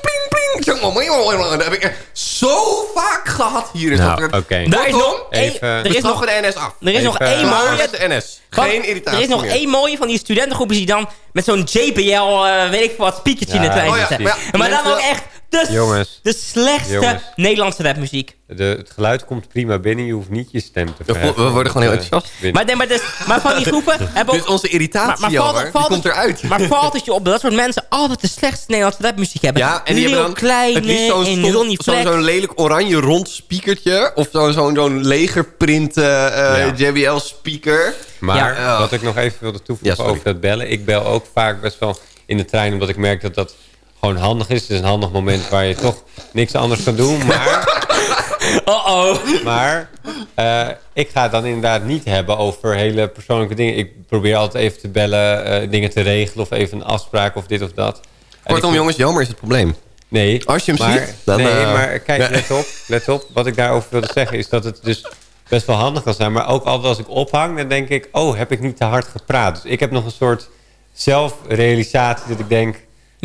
[SPEAKER 10] pling Dat heb ik zo vaak gehad hier. in
[SPEAKER 9] Nou.
[SPEAKER 11] Daar is nog
[SPEAKER 9] even-
[SPEAKER 11] er is nog,
[SPEAKER 10] de NS af.
[SPEAKER 11] er is nog één mooie...
[SPEAKER 10] NS. Geen irritatie
[SPEAKER 11] Er is nog één mooie van die studentengroepjes die dan met zo'n JBL, eh, weet ik veel wat, speakertje in de
[SPEAKER 9] Ja,
[SPEAKER 11] trein
[SPEAKER 10] oh ja,
[SPEAKER 11] zitten.
[SPEAKER 10] maar ja,
[SPEAKER 11] maar dan ook echt de,
[SPEAKER 9] Jongens.
[SPEAKER 11] de slechtste
[SPEAKER 9] Jongens.
[SPEAKER 11] Nederlandse rapmuziek.
[SPEAKER 9] De, het geluid komt prima binnen. Je hoeft niet je stem te verheffen.
[SPEAKER 10] we worden gewoon heel
[SPEAKER 9] Eh,
[SPEAKER 10] enthousiast.
[SPEAKER 9] binnen.
[SPEAKER 11] Maar, nee, maar, dus, maar van die [laughs] groepen hebben ook...
[SPEAKER 10] Dus onze irritatie,
[SPEAKER 11] Maar, valt,
[SPEAKER 10] komt
[SPEAKER 11] het-
[SPEAKER 10] eruit.
[SPEAKER 11] Maar [laughs] valt het je op dat soort mensen altijd de slechtste Nederlandse rapmuziek hebben?
[SPEAKER 10] Ja, en die hebben dan
[SPEAKER 11] Kleine
[SPEAKER 10] het liefst zo'n lelijk oranje rond speakertje. Of zo'n zo'n zo'n legerprint eh, eh,
[SPEAKER 9] Ja.
[SPEAKER 10] JBL speaker.
[SPEAKER 9] Maar
[SPEAKER 10] Ja.
[SPEAKER 9] wat ik nog even wilde toevoegen over dat bellen. Ik bel ook vaak best wel in de trein. Omdat ik merk dat dat gewoon handig is. Het is een handig moment waar je toch niks anders kan doen. Maar, [laughs]
[SPEAKER 11] Uh-oh.
[SPEAKER 9] maar eh, ik ga het dan inderdaad niet hebben over hele persoonlijke dingen. Ik probeer altijd even te bellen, eh, dingen te regelen. Of even een afspraak of dit of dat.
[SPEAKER 10] Kortom,
[SPEAKER 9] ik-
[SPEAKER 10] jongens, jammer is het probleem.
[SPEAKER 9] Nee.
[SPEAKER 10] Als je hem
[SPEAKER 9] maar,
[SPEAKER 10] ziet, dan,
[SPEAKER 9] Nee,
[SPEAKER 10] eh,
[SPEAKER 9] maar kijk,
[SPEAKER 10] ja.
[SPEAKER 9] let op, let op. Wat ik daarover wilde zeggen is dat het dus best wel handig kan zijn. Maar ook altijd als ik ophang, dan denk ik... oh, heb ik niet te hard gepraat? Dus ik heb nog een soort zelfrealisatie dat ik denk...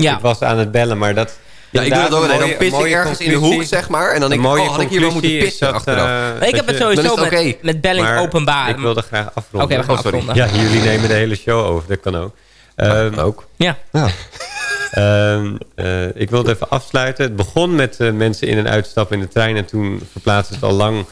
[SPEAKER 11] Ja.
[SPEAKER 9] ik was aan het bellen, maar dat...
[SPEAKER 10] Ja, ik doe dat ook.
[SPEAKER 9] een
[SPEAKER 10] wel.
[SPEAKER 9] mooie-
[SPEAKER 10] Dan pis ik ergens in de hoek, zeg maar. En dan denk ik, oh, had ik hier wel moeten pissen
[SPEAKER 9] dat,
[SPEAKER 10] achteraf.
[SPEAKER 9] eh,
[SPEAKER 11] ik heb het sowieso met,
[SPEAKER 10] oké.
[SPEAKER 11] met belling
[SPEAKER 9] maar
[SPEAKER 11] openbaar.
[SPEAKER 9] Ik wilde graag afronden.
[SPEAKER 11] Oké, we gaan
[SPEAKER 10] Oh, sorry.
[SPEAKER 11] afronden.
[SPEAKER 9] Ja, jullie nemen de hele show over. Dat kan ook. Ehm,
[SPEAKER 10] ook.
[SPEAKER 11] Ja.
[SPEAKER 10] Ja.
[SPEAKER 9] Ehm, eh, ik wil het even afsluiten. Het begon met eh, mensen in- en uitstappen in de trein. En toen verplaatste het al lang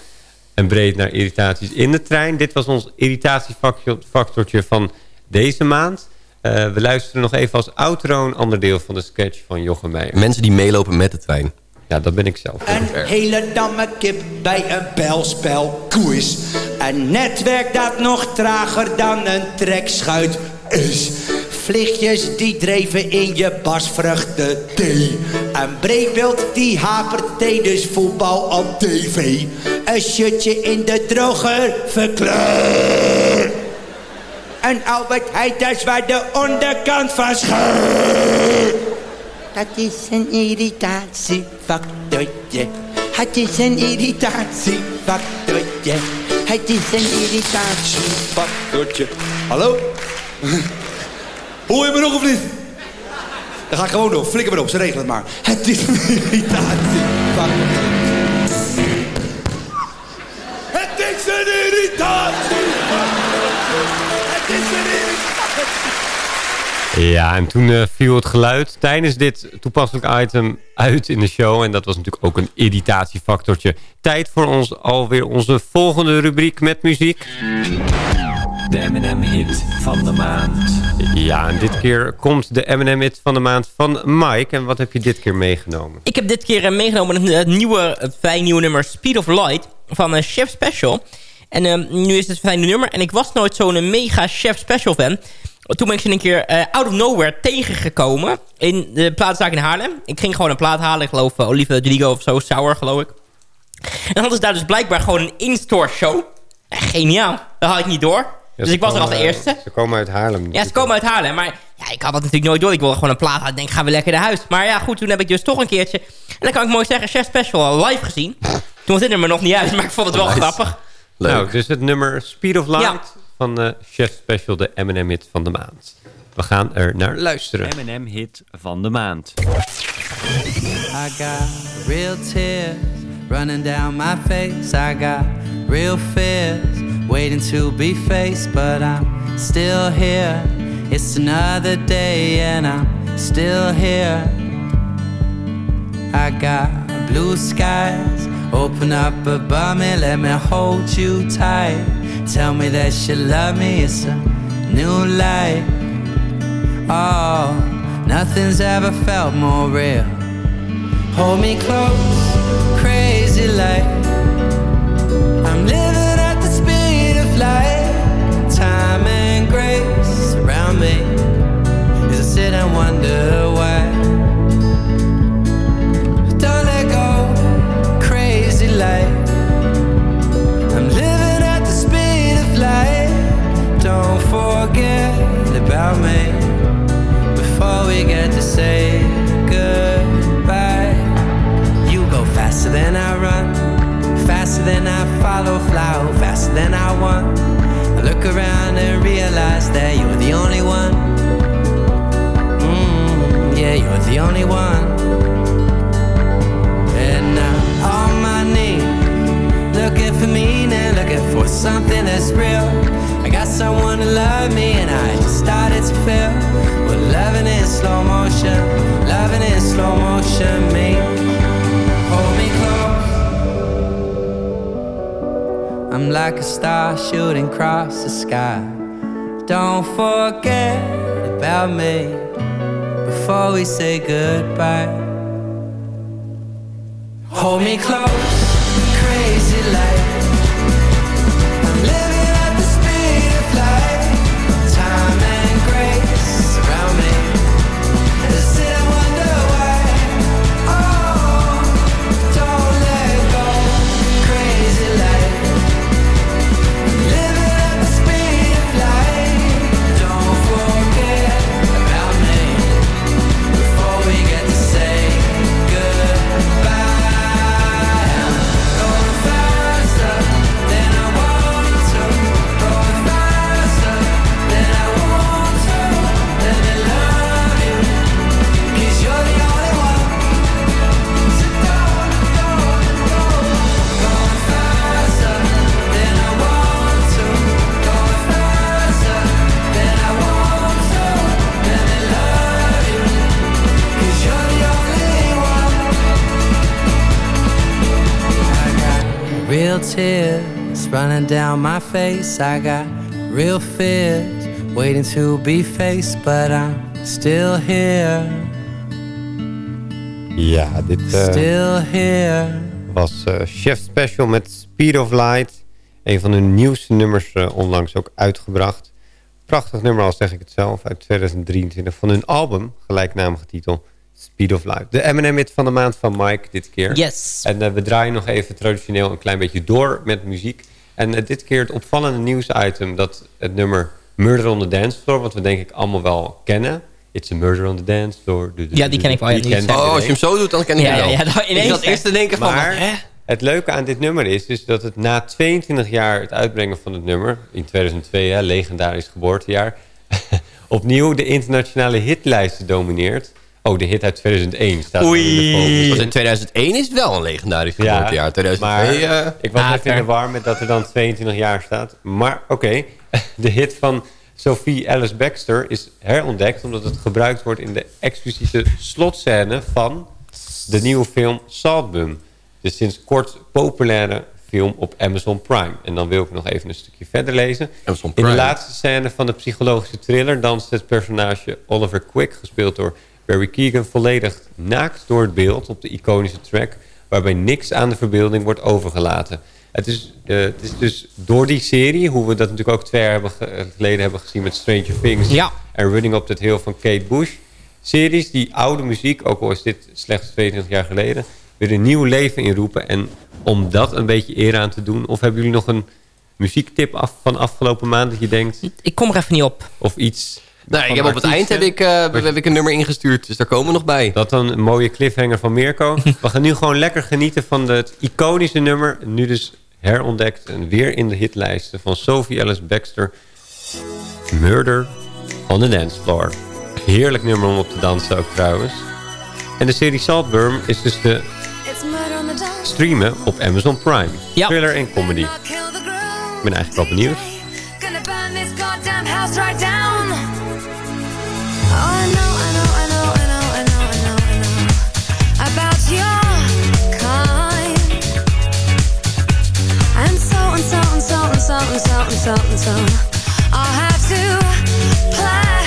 [SPEAKER 9] en breed naar irritaties in de trein. Dit was ons irritatiefactortje van deze maand. Eh, we luisteren nog even als outro een ander deel van de sketch van Jochem Meijer.
[SPEAKER 10] Mensen die meelopen met de trein.
[SPEAKER 9] Ja, dat ben ik zelf.
[SPEAKER 13] Een hele damme kip bij een belspel koers. Een netwerk dat nog trager dan een trekschuit is. Vliegjes die dreven in je basvruchten thee. Een breekbeeld die hapert tijdens voetbal op tv. Een shirtje in de droger verkleur. Een Albert Heijthuis waar de onderkant van scheurt. Dat is een irritatiefactortje. Het is een irritatiefactortje. Het is een irritatiefactortje. Hallo? Hoor je me nog of niet? Dan ga ik gewoon door. Flikker maar op, ze regelen het maar. Het is een irritatiefactortje. Het is een irritatiefactortje.
[SPEAKER 14] Ja, en toen eh, viel het geluid tijdens dit toepasselijk item uit in de show. En dat was natuurlijk ook een irritatiefactortje. Tijd voor ons alweer onze volgende rubriek met muziek.
[SPEAKER 9] De M&M-hit van de maand.
[SPEAKER 14] Ja, en dit keer komt de M&M-hit van de maand van Mike. En wat heb je dit keer meegenomen?
[SPEAKER 11] Ik heb dit keer eh, meegenomen het, het nieuwe, het vrij nieuwe nummer Speed of Light van eh, Chef Special. En nu is het een fijn nummer. En ik was nooit zo'n mega Chef Special fan. Toen ben ik ze een keer eh, out of nowhere tegengekomen. In de plaatzaak in Haarlem. Ik ging gewoon een plaat halen. Ik geloof uh, Olive Rodrigo of zo. Sour geloof ik. En dan hadden ze daar dus blijkbaar gewoon een in-store show. Eh, geniaal. Dat had ik niet door.
[SPEAKER 14] Ja,
[SPEAKER 11] dus ik was er als eerste.
[SPEAKER 14] Ze komen uit Haarlem.
[SPEAKER 11] Ja, ze komen uit Haarlem. Maar ja, ik had dat natuurlijk nooit door. Ik wilde gewoon een plaat halen. Ik denk, gaan we lekker naar huis. Maar ja, goed. Toen heb ik dus toch een keertje... En dan kan ik mooi zeggen, Chef Special al live gezien. [laughs] Toen was dit nummer nog niet uit. Maar ik vond het wel
[SPEAKER 14] Nice.
[SPEAKER 11] grappig.
[SPEAKER 14] Nou, dus het nummer Speed of Light van de Chef Special, de M&M-hit van de maand. We gaan er naar luisteren.
[SPEAKER 9] M&M-hit van de maand.
[SPEAKER 15] I got real tears running down my face. I got real fears waiting to be faced, but I'm still here. It's another day and I'm still here. I got blue skies open up above me, let me hold you tight. Tell me that you love me, it's a new light. Oh, nothing's ever felt more real. Hold me close, crazy like I'm living at the speed of light. Time and grace around me as I sit and wonder faster than I run, faster than I follow, fly faster than I want. I look around and realize that you're the only one. Mm, yeah, you're the only one. And now on my knees, looking for meaning, looking for something that's real. I got someone to love me, and I just started to feel. Well, loving in slow motion, loving in slow motion, me. Hold me close. I'm like a star shooting across the sky. Don't forget about me before we say goodbye. Hold me close, crazy like running down my face. I got real fears waiting to be faced, but I'm still here.
[SPEAKER 14] Ja, dit eh,
[SPEAKER 15] Still here.
[SPEAKER 14] was eh, Chef Special met Speed of Light. Een van hun nieuwste nummers eh, onlangs ook uitgebracht. Prachtig nummer, al zeg ik het zelf, uit 2023 van hun album, gelijknamige titel, Speed of Light. De M&M hit van de maand van Mike dit keer.
[SPEAKER 11] Yes.
[SPEAKER 14] En we draaien nog even traditioneel een klein beetje door met muziek. En eh, dit keer het opvallende nieuwsitem dat het nummer Murder on the Dance Floor, wat we denk ik allemaal wel kennen. It's a murder on the dance floor. Du- du-
[SPEAKER 11] Ja, die ken ik wel, ja,
[SPEAKER 14] Die.
[SPEAKER 10] Oh, als je hem zo doet, dan ken ik
[SPEAKER 11] Ja,
[SPEAKER 10] hem
[SPEAKER 11] ja,
[SPEAKER 10] wel.
[SPEAKER 11] ja, dan ineens,
[SPEAKER 10] ik zat eerst te denken van,
[SPEAKER 14] Maar
[SPEAKER 10] hè?
[SPEAKER 14] het leuke aan dit nummer is dus dat het na 22 jaar het uitbrengen van het nummer... in 2002, hè, legendarisch geboortejaar... [laughs] opnieuw de internationale hitlijsten domineert. Oh, de hit uit 2001 staat er in de focus.
[SPEAKER 10] Was in 2001 is wel een legendarisch
[SPEAKER 14] Ja,
[SPEAKER 10] geboortejaar. 2002,
[SPEAKER 14] maar
[SPEAKER 10] eh,
[SPEAKER 14] ik was even in de war met dat er dan 22 jaar staat. Maar oké, [laughs] de hit van Sophie Alice Baxter is herontdekt... omdat het gebruikt wordt in de expliciete slotscène van de nieuwe film Saltbum. De sinds kort populaire film op Amazon Prime. En dan wil ik nog even een stukje verder lezen. In de laatste scène van de psychologische thriller... danst het personage Oliver Quick, gespeeld door Barry Keegan... volledig naakt door het beeld op de iconische track... waarbij niks aan de verbeelding wordt overgelaten. Het is, eh, het is dus door die serie, hoe we dat natuurlijk ook twee jaar hebben ge- geleden hebben gezien... met Stranger Things en Running Up That Hill van Kate Bush... series die oude muziek, ook al is dit slechts 22 jaar geleden... weer een nieuw leven inroepen. En om dat een beetje eer aan te doen... of hebben jullie nog een muziektip af, van afgelopen maand dat je denkt...
[SPEAKER 11] Ik kom er even niet op.
[SPEAKER 14] Of iets...
[SPEAKER 10] Nou, ik heb op het eind heb ik, eh, heb ik een nummer ingestuurd, dus daar komen we nog bij.
[SPEAKER 14] Dat dan een mooie cliffhanger van Mirko. [laughs] we gaan nu gewoon lekker genieten van het iconische nummer. Nu dus herontdekt en weer in de hitlijsten van Sophie Alice Baxter. Murder on the Dance Floor. Heerlijk nummer om op te dansen ook trouwens. En de serie Saltburn is dus te streamen op Amazon Prime.
[SPEAKER 11] Ja.
[SPEAKER 14] Thriller en comedy. Ik ben eigenlijk wel benieuwd.
[SPEAKER 16] something, something, something, something. I'll have to plan.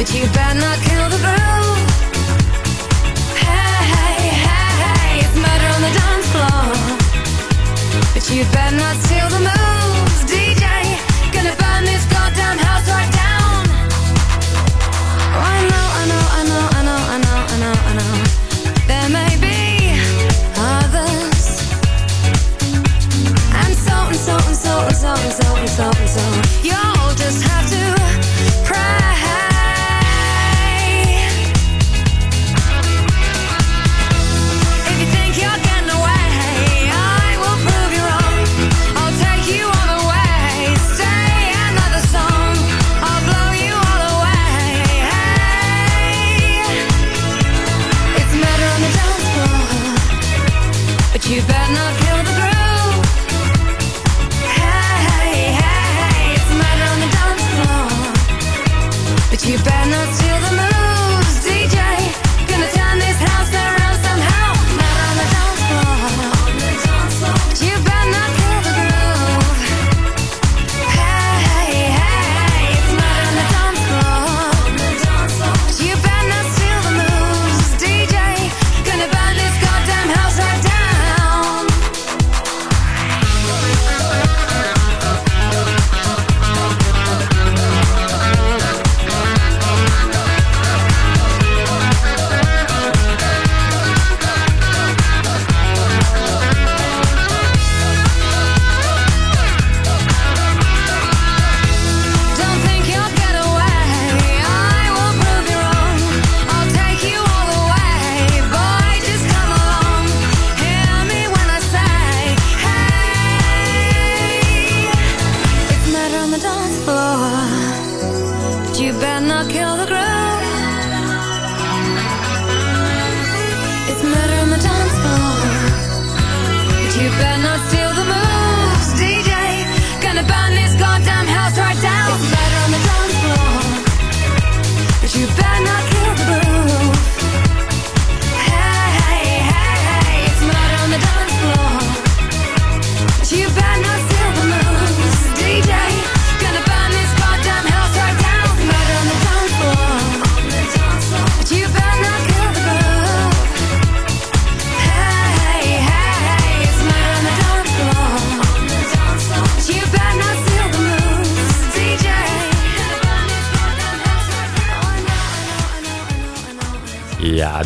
[SPEAKER 16] But you better not kill the groove. Hey, hey, hey. It's murder on the dance floor, but you better not steal the moves,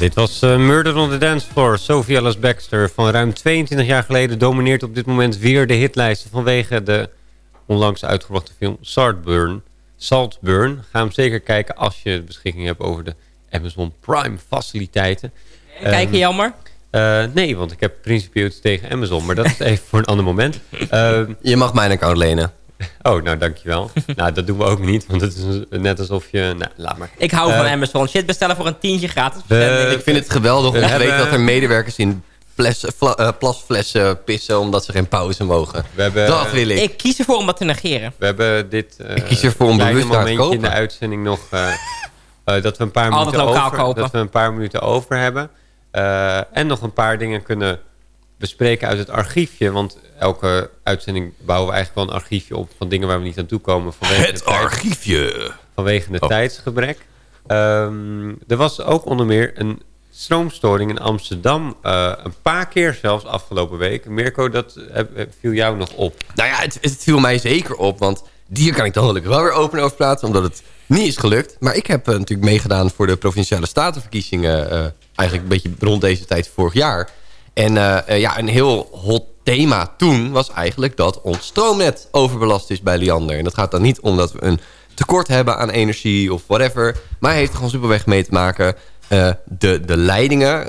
[SPEAKER 14] dit was eh, Murder on the Dance Floor. Sophie Alice Baxter van ruim 22 jaar geleden... domineert op dit moment weer de hitlijsten... vanwege de onlangs uitgebrachte film Saltburn. Saltburn. Ga hem zeker kijken als je beschikking hebt over de Amazon Prime faciliteiten.
[SPEAKER 11] Kijken,
[SPEAKER 14] Ehm,
[SPEAKER 11] jammer.
[SPEAKER 9] Eh, nee, want ik heb principieel iets tegen Amazon. Maar dat is [laughs] even voor een ander moment. Ehm,
[SPEAKER 10] je mag mijn account lenen. [laughs]
[SPEAKER 9] Oh, nou dankjewel. [laughs] nou, dat doen we ook niet. Want het is net alsof je... Nou, laat maar.
[SPEAKER 11] Ik hou van
[SPEAKER 9] Eh,
[SPEAKER 11] Amazon. Shit bestellen voor een tientje gratis.
[SPEAKER 10] ik vind het geweldig om te weten dat er medewerkers in fles, fla- eh, plasflessen pissen omdat ze geen pauze mogen.
[SPEAKER 9] We hebben,
[SPEAKER 10] dat wil ik.
[SPEAKER 11] Ik kies ervoor om dat te negeren.
[SPEAKER 9] We hebben dit uh,
[SPEAKER 10] Ik kies ervoor om bewust naar te
[SPEAKER 9] momentje in de
[SPEAKER 10] kopen.
[SPEAKER 9] uitzending nog... eh, [laughs] eh, dat, we een paar minuten
[SPEAKER 11] lokaal
[SPEAKER 9] over,
[SPEAKER 11] kopen.
[SPEAKER 9] dat we een paar minuten over hebben. Eh, en nog een paar dingen kunnen bespreken uit het archiefje. Want elke uitzending bouwen we eigenlijk wel een archiefje op... van dingen waar we niet aan toe komen. Vanwege
[SPEAKER 7] Het archiefje.
[SPEAKER 9] Vanwege het
[SPEAKER 7] Oh.
[SPEAKER 9] tijdsgebrek. Ehm, er was ook onder meer een stroomstoring in Amsterdam. eh, een paar keer zelfs afgelopen week. Mirko, dat eh, eh, viel jou nog op.
[SPEAKER 10] Nou ja, het, het viel mij zeker op. Want hier kan ik dan gelukkig wel weer open over praten. Omdat het niet is gelukt. Maar ik heb eh, natuurlijk meegedaan voor de Provinciale Statenverkiezingen. eigenlijk een beetje rond deze tijd vorig jaar. En eh, eh, ja, een heel hot thema toen was eigenlijk dat ons stroomnet overbelast is bij Liander. En dat gaat dan niet omdat we een tekort hebben aan energie of whatever. Maar heeft er gewoon superweg mee te maken. eh, de, de leidingen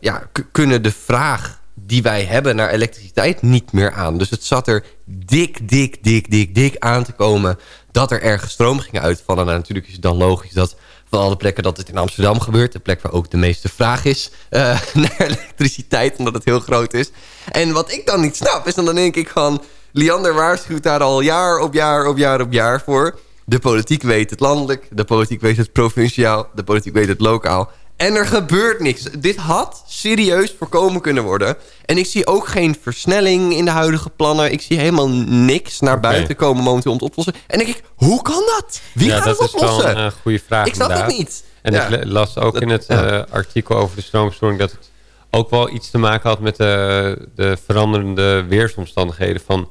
[SPEAKER 10] ja, kunnen de vraag die wij hebben naar elektriciteit niet meer aan. Dus het zat er dik, dik, dik, dik, dik aan te komen... dat er ergens stroom ging uitvallen. Nou, natuurlijk is het dan logisch dat van alle plekken dat het in Amsterdam gebeurt... de plek waar ook de meeste vraag is eh, [laughs] naar elektriciteit... omdat het heel groot is. En wat ik dan niet snap is dan, dan denk ik van... Liander waarschuwt daar al jaar op jaar op jaar op jaar voor... De politiek weet het landelijk, de politiek weet het provinciaal... de politiek weet het lokaal... En er gebeurt niks. Dit had serieus voorkomen kunnen worden. En ik zie ook geen versnelling in de huidige plannen. Ik zie helemaal niks naar buiten komen momenteel om te oplossen. En denk ik, hoe kan dat? Wie
[SPEAKER 9] ja,
[SPEAKER 10] gaat
[SPEAKER 9] dat
[SPEAKER 10] het
[SPEAKER 9] is wel
[SPEAKER 10] oplossen?
[SPEAKER 9] een eh, goede vraag
[SPEAKER 10] Ik snap het niet.
[SPEAKER 9] En
[SPEAKER 10] Ja.
[SPEAKER 9] ik las ook in het eh, artikel over de stroomstoring... dat het ook wel iets te maken had met de, de veranderende weersomstandigheden... van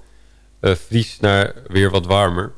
[SPEAKER 9] eh, vries naar weer wat warmer.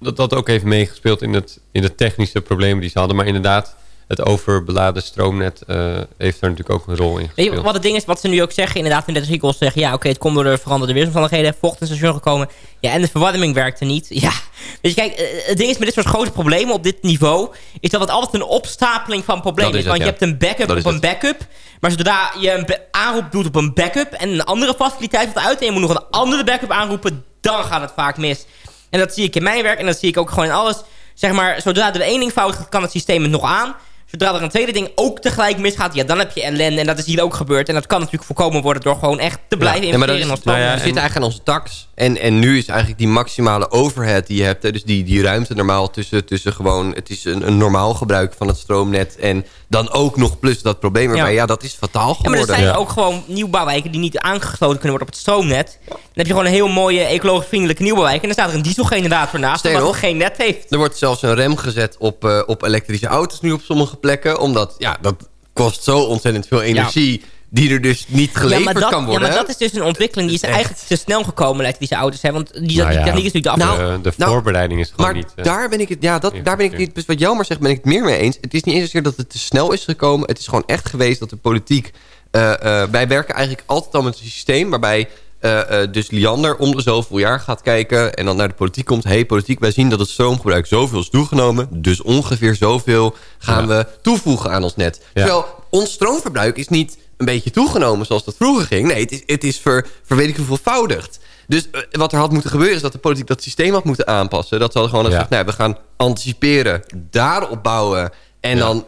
[SPEAKER 9] Dat dat ook heeft meegespeeld in, het, in de technische problemen die ze hadden. Maar inderdaad, het overbeladen stroomnet eh, heeft daar natuurlijk ook een rol in
[SPEAKER 11] Weet
[SPEAKER 9] gespeeld.
[SPEAKER 11] je wat het ding is, wat ze nu ook zeggen, inderdaad in dit artikel zeggen, ja oké, het komt door de veranderde weersomstandigheden, vocht in het station gekomen, ja en de verwarming werkte niet. [laughs] Ja, dus kijk, eh, het ding is met dit soort grote problemen op dit niveau, is dat het altijd een opstapeling van problemen is.
[SPEAKER 10] het,
[SPEAKER 11] Want je hebt een backup op een backup, maar zodra je een aanroep doet op een backup en een andere faciliteit wordt uit en je moet nog een andere backup aanroepen, dan gaat het vaak mis. En dat zie ik in mijn werk en dat zie ik ook gewoon in alles. Zeg maar, zodra er één ding fout gaat, kan het systeem het nog aan. Zodra er een tweede ding ook tegelijk misgaat, ja, dan heb je ellende. En dat is hier ook gebeurd. En dat kan natuurlijk voorkomen worden door gewoon echt te blijven
[SPEAKER 10] Ja, maar dat
[SPEAKER 11] investeren in ons stroom.
[SPEAKER 10] nou ja, we zitten eigenlijk aan onze tax. En, en nu is eigenlijk die maximale overhead die je hebt... hè, dus die, die ruimte normaal tussen, tussen gewoon... het is een, een normaal gebruik van het stroomnet... en dan ook nog plus dat probleem erbij. Ja,
[SPEAKER 11] Ja.
[SPEAKER 10] dat is fataal
[SPEAKER 11] Ja,
[SPEAKER 10] geworden.
[SPEAKER 11] maar er zijn ook gewoon nieuwbouwwijken die niet aangesloten kunnen worden op het stroomnet. Dan heb je gewoon een heel mooie ecologisch vriendelijke nieuwbouwwijk. En dan staat er een dieselgenerator naast, omdat het
[SPEAKER 10] nog,
[SPEAKER 11] geen net heeft.
[SPEAKER 10] Er wordt zelfs een rem gezet op, eh, op elektrische auto's nu op sommige plekken. Omdat, ja, dat kost zo ontzettend veel energie... die er dus niet geleverd
[SPEAKER 11] ja, maar dat,
[SPEAKER 10] kan worden.
[SPEAKER 11] Ja, maar dat is dus een ontwikkeling die is eigenlijk te snel gekomen, elektrische auto's. Hè? Want die, die
[SPEAKER 9] Nou ja,
[SPEAKER 11] techniek is natuurlijk de
[SPEAKER 10] Nou,
[SPEAKER 9] de, de
[SPEAKER 10] nou,
[SPEAKER 9] voorbereiding is gewoon
[SPEAKER 10] maar
[SPEAKER 9] niet... eh,
[SPEAKER 10] daar ben ik het, ja, dat, daar ben ik het niet, dus wat Jelmer zegt, ben ik het meer mee eens. Het is niet eens zozeer dat het te snel is gekomen. Het is gewoon echt geweest dat de politiek... eh, eh, wij werken eigenlijk altijd al met een systeem waarbij eh, eh, dus Liander om de zoveel jaar gaat kijken... en dan naar de politiek komt. hey, politiek, wij zien dat het stroomgebruik zoveel is toegenomen. Dus ongeveer zoveel gaan we toevoegen aan ons net. Terwijl ons stroomverbruik is niet een beetje toegenomen zoals dat vroeger ging. Nee, het is, het is ver, ver weet ik hoeveelvoudigd. Dus eh, wat er had moeten gebeuren is dat de politiek dat systeem had moeten aanpassen. Dat ze hadden gewoon
[SPEAKER 9] Ja.
[SPEAKER 10] gezegd, nou, we gaan anticiperen, daarop bouwen en dan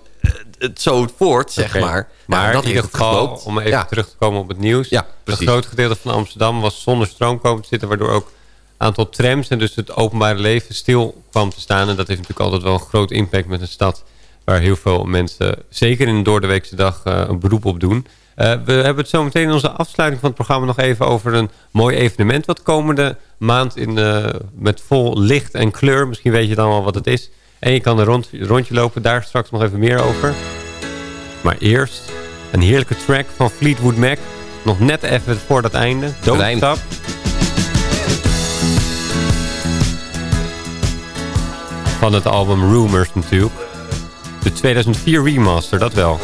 [SPEAKER 10] het zo voort, zeg maar.
[SPEAKER 9] Maar
[SPEAKER 10] dat
[SPEAKER 9] in ieder geval, om even
[SPEAKER 10] Ja.
[SPEAKER 9] terug te komen op het nieuws.
[SPEAKER 10] Ja,
[SPEAKER 9] een groot gedeelte van Amsterdam was zonder stroom komen te zitten... waardoor ook een aantal trams en dus het openbare leven stil kwam te staan. En dat heeft natuurlijk altijd wel een groot impact met een stad... waar heel veel mensen, zeker in de doordeweekse dag, eh, een beroep op doen. Eh, we hebben het zo meteen in onze afsluiting van het programma... nog even over een mooi evenement... wat komende maand in, eh, met vol licht en kleur... misschien weet je dan wel wat het is... En je kan een rond, rondje lopen, daar straks nog even meer over. Maar eerst een heerlijke track van Fleetwood Mac. Nog net even voor dat einde. Don't. Stop. Van het album Rumors natuurlijk. De 2004 remaster, dat wel.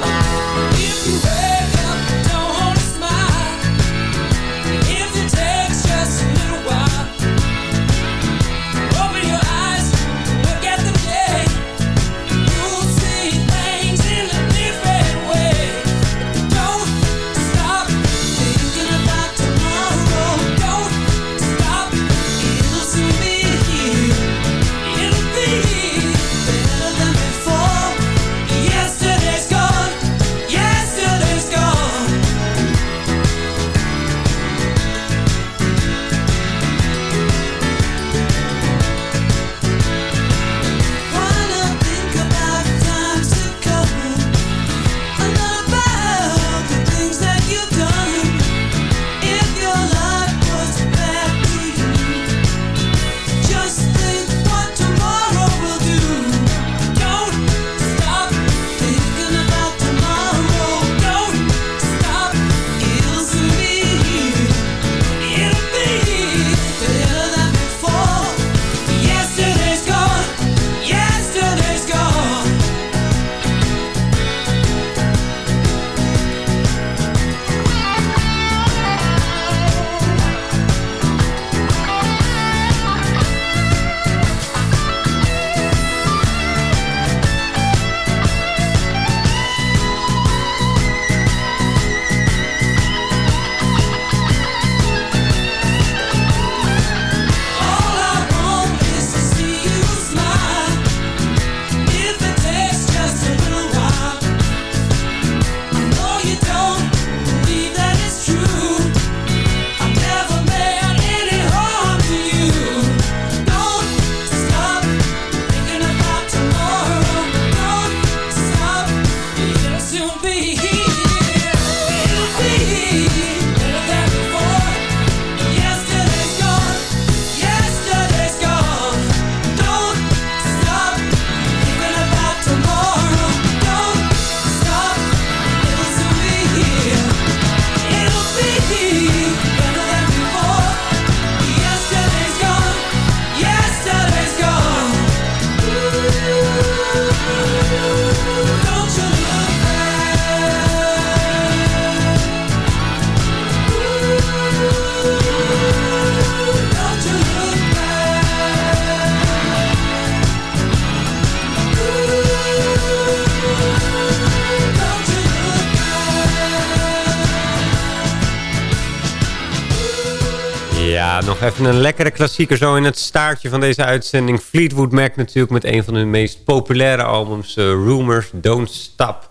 [SPEAKER 9] Even een lekkere klassieker zo in het staartje van deze uitzending. Fleetwood Mac natuurlijk met een van hun meest populaire albums. eh, Rumors, Don't Stop.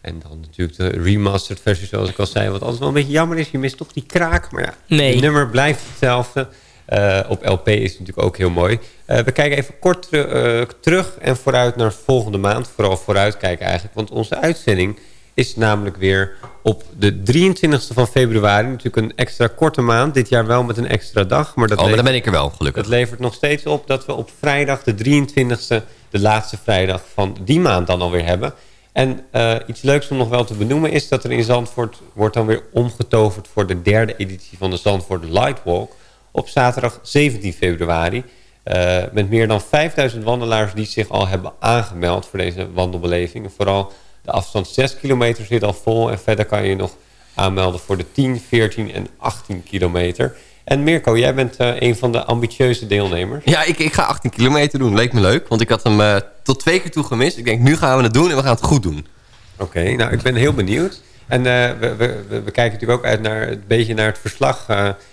[SPEAKER 9] En dan natuurlijk de remastered versie zoals ik al zei. Wat altijd wel een beetje jammer is. Je mist toch die kraak. Maar ja,
[SPEAKER 11] Nee.
[SPEAKER 9] het nummer blijft hetzelfde. Eh, op LP is het natuurlijk ook heel mooi. Eh, we kijken even kort teru- terug en vooruit naar volgende maand. Vooral vooruit kijken eigenlijk. Want onze uitzending is namelijk weer op de 23e van februari. Natuurlijk een extra korte maand. Dit jaar wel met een extra dag. Maar dat
[SPEAKER 10] Oh, maar dan
[SPEAKER 9] levert-
[SPEAKER 10] ben ik er wel, gelukkig.
[SPEAKER 9] Dat levert nog steeds op dat we op vrijdag de 23e... de laatste vrijdag van die maand dan alweer hebben. En eh, iets leuks om nog wel te benoemen is dat er in Zandvoort... wordt dan weer omgetoverd voor de derde editie van de Zandvoort Lightwalk... op zaterdag 17 februari... eh, met meer dan 5000 wandelaars die zich al hebben aangemeld voor deze wandelbeleving. Vooral de afstand 6 kilometer zit al vol. En verder kan je je nog aanmelden voor de 10, 14 en 18 kilometer. En Mirko, jij bent eh, een van de ambitieuze deelnemers.
[SPEAKER 10] Ja, ik, ik ga 18 kilometer doen. Leek me leuk, want ik had hem eh, tot twee keer toe gemist. Ik denk, nu gaan we het doen en we gaan het goed doen.
[SPEAKER 9] Oké, nou ik ben heel benieuwd. En eh, we, we, kijken natuurlijk ook uit naar een beetje naar het verslag.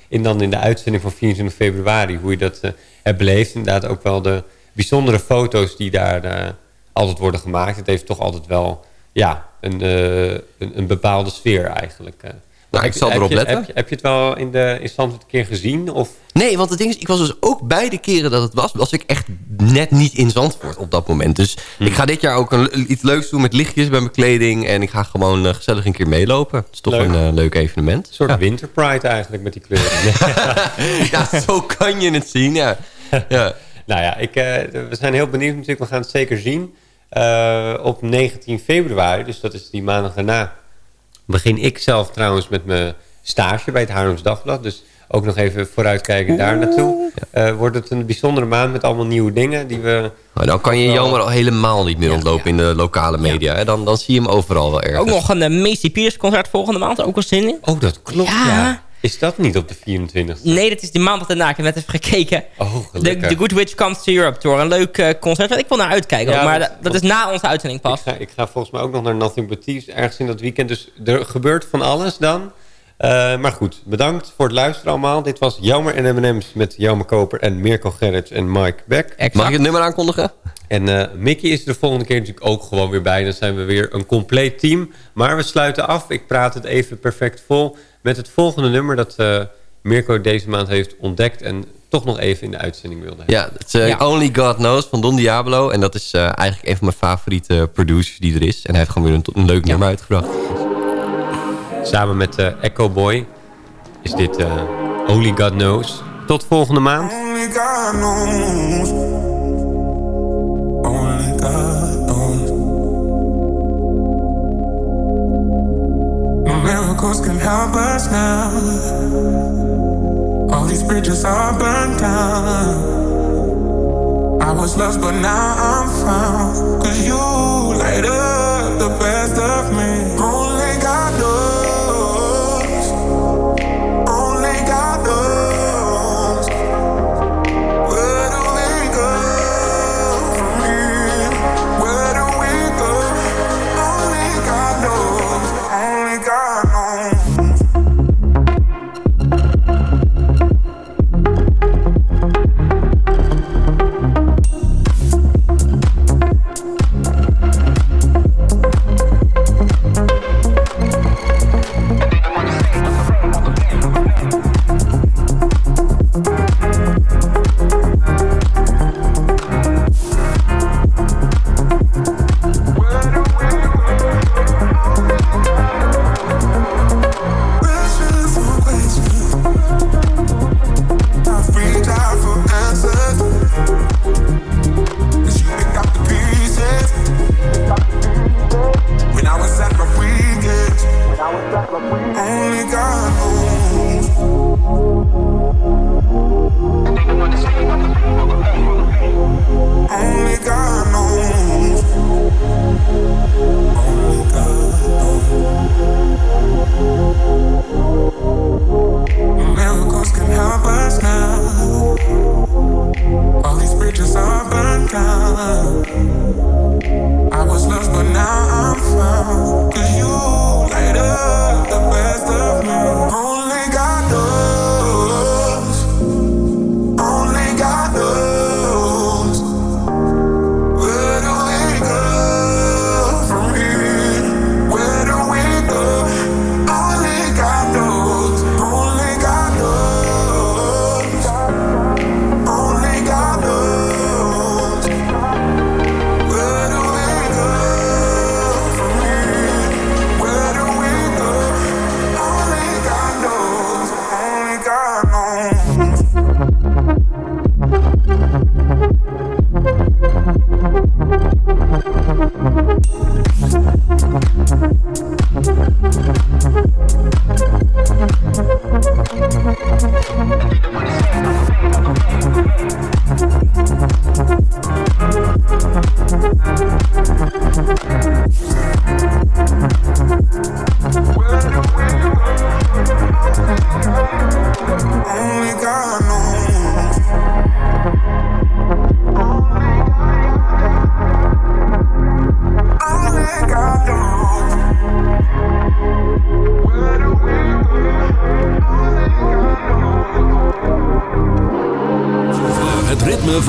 [SPEAKER 9] in dan in de uitzending van 24 februari. Hoe je dat hebt beleefd. Inderdaad ook wel de bijzondere foto's die daar altijd worden gemaakt. Het heeft toch altijd wel ja, een, eh, een, een bepaalde sfeer eigenlijk. eh.
[SPEAKER 10] Nou, ik zal erop
[SPEAKER 9] je-
[SPEAKER 10] letten.
[SPEAKER 9] Heb je, heb je het wel in de in Zandvoort een keer gezien? Of?
[SPEAKER 10] Nee, want het ding is, ik was dus ook beide keren dat het was... was ik echt net niet in Zandvoort op dat moment. Dus
[SPEAKER 9] Hm.
[SPEAKER 10] ik ga dit jaar ook een, iets leuks doen met lichtjes bij mijn kleding... en ik ga gewoon eh, gezellig een keer meelopen. Het is toch
[SPEAKER 9] Leuk.
[SPEAKER 10] een leuk evenement.
[SPEAKER 9] Een soort winterpride eigenlijk met die kleuren. [laughs]
[SPEAKER 10] ja, zo kan je het zien, ja. ja. [laughs]
[SPEAKER 9] nou ja, ik, we zijn heel benieuwd natuurlijk. We gaan het zeker zien. Eh, op 19 februari, dus dat is die maandag daarna... begin ik zelf trouwens met mijn stage bij het Haarlems Dagblad. Dus ook nog even vooruitkijken daar naartoe. Eh, wordt het een bijzondere maand met allemaal nieuwe dingen die we...
[SPEAKER 10] Maar dan kan je jammer al helemaal niet meer ontlopen in de lokale media. Hè? Dan, dan zie je hem overal wel ergens.
[SPEAKER 11] Ook nog een uh, Macy Pierce concert volgende maand. Ook wel zin in.
[SPEAKER 9] Oh, dat klopt,
[SPEAKER 11] ja.
[SPEAKER 9] Is dat niet op de 24e?
[SPEAKER 11] Nee, dat is die maandag daarna. Ik heb net even gekeken.
[SPEAKER 9] Oh,
[SPEAKER 11] de,
[SPEAKER 9] gelukkig.
[SPEAKER 11] The Good Witch Comes to Europe Tour. Een leuk eh, concert. Ik wil naar uitkijken.
[SPEAKER 9] Ja,
[SPEAKER 11] maar dat, dat is na onze uitzending pas.
[SPEAKER 9] Ik ga, ik ga volgens mij ook nog naar Nothing But Thieves ergens in dat weekend. Dus er gebeurt van alles dan. Uh, maar goed, bedankt voor het luisteren allemaal. Dit was Jammer en M&M's met Jelme Koper en Mirko Gerrits en Mike Beck.
[SPEAKER 10] Exact. Mag ik het nummer aankondigen?
[SPEAKER 9] En uh, Mickey is er de volgende keer natuurlijk ook gewoon weer bij. Dan zijn we weer een compleet team. Maar we sluiten af. Ik praat het even perfect vol met het volgende nummer dat uh, Mirko deze maand heeft ontdekt. En toch nog even in de uitzending wilde hebben.
[SPEAKER 10] Ja, het is ja. Only God Knows van Don Diablo. En dat is uh, eigenlijk een van mijn favoriete producers die er is. En hij heeft gewoon weer een, een leuk ja. nummer uitgebracht.
[SPEAKER 9] Samen met uh, Echo Boy is dit uh, Only God Knows. Tot volgende maand.
[SPEAKER 15] Miracles can help us now. All these bridges are burned down. I was lost, but now I'm found. Cause you light up the best of me.